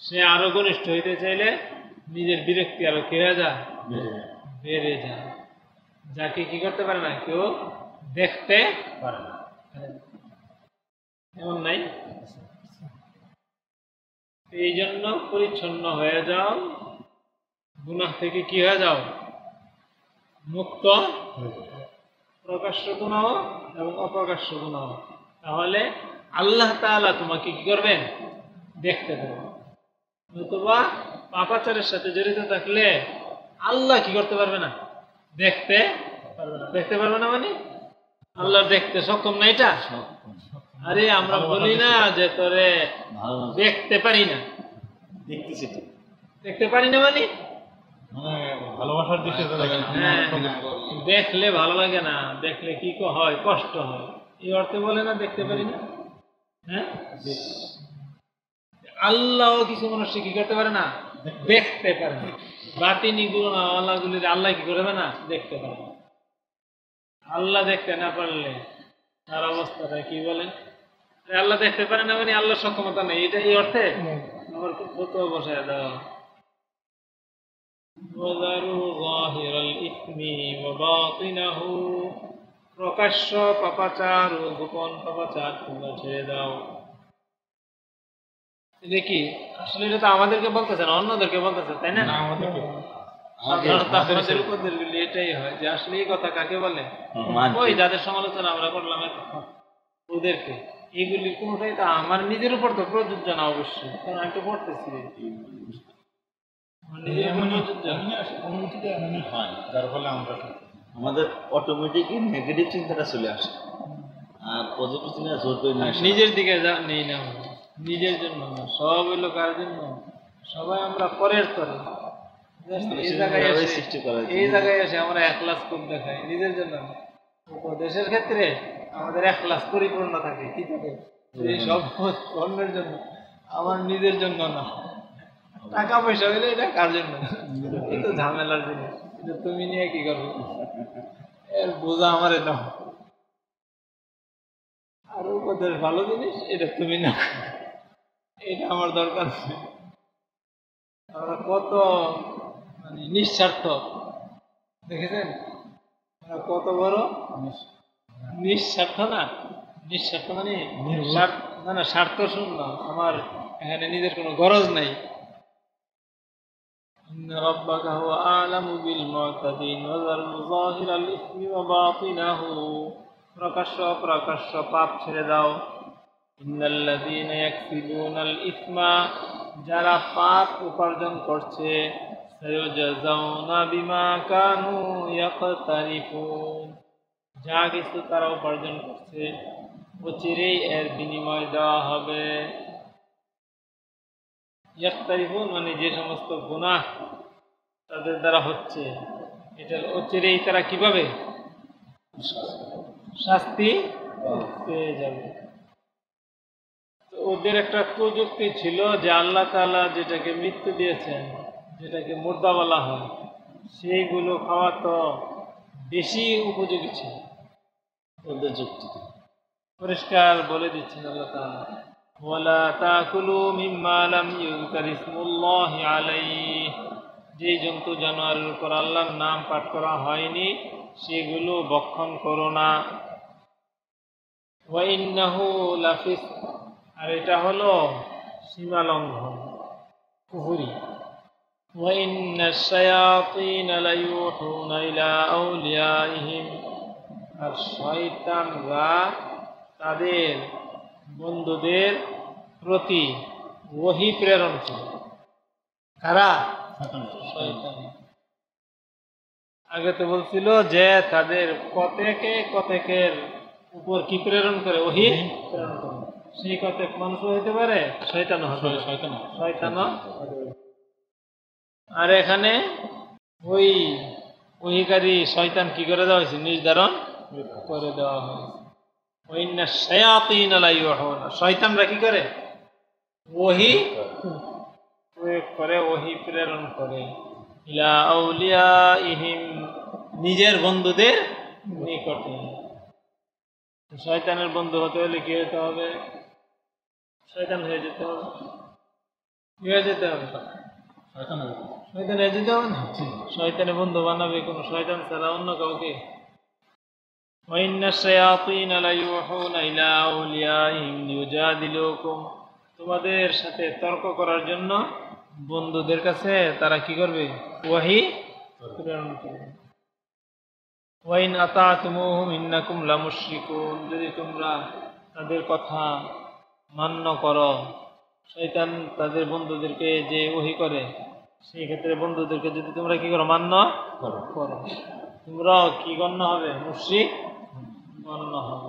সে আরও ঘনিষ্ঠ হইতে চাইলে নিজের বিরক্তি আরও কে হয়ে যায় বেড়ে যায়। যাকে কি করতে পারে না কেউ দেখতে পারে না। এমন নাই? এই জন্য পরিচ্ছন্ন হয়ে যাও। গুনাহ থেকে কি হয়ে যাও? মুক্ত প্রকাশ্য গুণাহ এবং অপ্রকাশ্য গুণাহ তাহলে আল্লাহ তাআলা তোমাকে কি করবেন? দেখতে পারবেন নতুবা পাপাচারের সাথে জড়িত থাকলে আল্লাহ কি করতে পারবে না? দেখতে পারবে না। দেখতে পারবে না মানে? আল্লাহ দেখতে সক্ষম না এটা? আরে আমরা বলি না যে তোরে দেখতে পারি না। দেখতেছি দেখতে পারি না মানে? ভালোবাসার দৃষ্টিতে হ্যাঁ, দেখলে ভালো লাগে না দেখলে কি ক- হয় কষ্ট হয়। এই অর্থে বলে না দেখতে পারি না। হ্যাঁ? আল্লাহ কিছু মানুষকে কি করতে পারে না? দেখতে পারে না। বাতিনি গুলো না আল্লাহ গুলি আল্লাহ কি করবে না? দেখতে পারে না। আল্লাহ দেখতে না পারলে তার অবস্থাটা কি বলেন? আল্লাহ দেখতে পারে না মানে আল্লাহ সক্ষমতা নেই। এটা এই অর্থে? আমার খুব বসায় দেওয়া প্রকাশ্য পাপাচার ও গোপন পাপাচার তোমরা ছেড়ে দাও। এটা কি? আসলে এটা তো আমাদেরকে বলতেছে না অন্যদেরকে বলতেছে তাই না? আমাদেরকে। এটাই হয় যে আসলে এই কথা কাকে বলে? ওই যাদের সমালোচনা আমরা করলাম ওদেরকে। এগুলির কোনোটাই তো আমার নিজের উপর তো প্রযোজ্য না অবশ্যই। কারণ আমি তো পড়তেছি আমার নিজের উপর প্রযোজ্য অনুমতিটা এমনই হয় যার ফলে আমরা আমাদের অটোমেটিকই নেগেটিভ চিন্তাটা চলে আসে। আর পজিটিভ চিন্তা জোর করে নিজের দিকে যা নেই না নিজের জন্য না সব হইল কার জন্য? সবাই আমরা পরের তরে এই জায়গায় এসে আমরা এক ক্লাস কম দেখাই। নিজের জন্য না। উপদেশের ক্ষেত্রে আমাদের এক ক্লাস পরিপূর্ণ থাকে। কি থাকে? এই সব অন্যের জন্য। আমার নিজের জন্য না। টাকা পয়সা হইলে এটা কার জন্য? এই তো ঝামেলার জিনিস। তুমি নিয়ে কি করবে? এর বোঝা আমার দাও আর উপদেশ ভালো জিনিস এটা তুমি না এটা আমার দরকার আমরা কত মানে নিঃস্বার্থ। দেখেছেন? আমরা কত বড়? নিঃস্বার্থ না? নিঃস্বার্থ মানে না না স্বার্থ শূন্য। আমার এখানে নিজের কোনো গরজ নাই। إن ربك هو أعلم بالمعتدين وذروا ظاهر الإثم وباطنه প্রকাশ্য প্রকাশ্য পাপ ছেড়ে দাও ইন্নাল্লাযীনা ইয়াকসিবুনাল ইসমা যারা পাপ উপার্জন করছে সায়ুজাযাউনা বিমা কানু ইয়াকতারিফুন যা কিছু তারা উপার্জন করছে অচিরেই এর বিনিময় দেওয়া হবে ইয়াকতারিফুন মানে যে সমস্ত গুনাহ তাদের দ্বারা হচ্ছে এটা অচিরেই তারা কীভাবে? শাস্তি পেয়ে যাবে। তো ওদের একটা প্রযুক্তি ছিল যে আল্লাহ তাআলা যেটাকে মৃত্যু দিয়েছেন যেটাকে মুর্দা বলা হয় সেইগুলো খাওয়া তো বেশি উপযোগী ছিল। ওদের যুক্তি পরিষ্কার বলে দিচ্ছেন আল্লাহ তাআলা ওয়ালা তাকুলু মিম্মা লাম ইউযকার ইসমুল্লাহি আলাইহি যে জন্তু জানোয়ারের উপর আল্লাহর নাম পাঠ করা হয়নি সেগুলো ভক্ষণ করো না ওয়াইন্নাহু লাফিস আর এটা হলো সীমা লঙ্ঘন কুহুরি وإن الشياطين ليوحون إلى أوليائهم আর শয়তানরা তাদের বন্ধুদের প্রতি ওহি প্রেরণ করে। কারা? আগে তো বলছিল যে তাদের কতেকে কতেকের উপর কি প্রেরণ করে? ওহি প্রেরণ করে। সেই কতেক মানুষ হইতে পারে শয়তান হতে পারে। শয়তান শয়তান আর এখানে ওই ওহিকারী শয়তান কি করে দেওয়া হয়েছে? নির্ধারণ। করে দেওয়া হয়েছে। শয়তানরা কি করে? ওহি প্রয়োগ করে ওহি প্রেরণ করে। ইহিম নিজের বন্ধুদের নিকটে। শয়তানের বন্ধু হতে হলে কি হতে হবে? শয়তান হয়ে যেতে হবে। কি হয়ে যেতে হবে? শয়তান শয়তান হয়ে যেতে হবে না? শয়তানে বন্ধু বানাবে কোনো? শয়তান ছাড়া অন্য কাউকে وإن الشياطين ليوحون إلى أوليائهم ليجادلوكم তোমাদের সাথে তর্ক করার জন্য বন্ধুদের কাছে তারা কি করবে ওয়াহি প্রেরণ করবে ওয়াইন আতাতুমুহুম ইন্নাকুম লামুশরিকুন যদি তোমরা তাদের কথা মান্য করো শয়তান তাদের বন্ধুদেরকে যে ওহি করে সেই ক্ষেত্রে বন্ধুদেরকে যদি তোমরা কি করো মান্য করো করো তোমরাও কি গণ্য হবে মুশরিক গণ্য হবে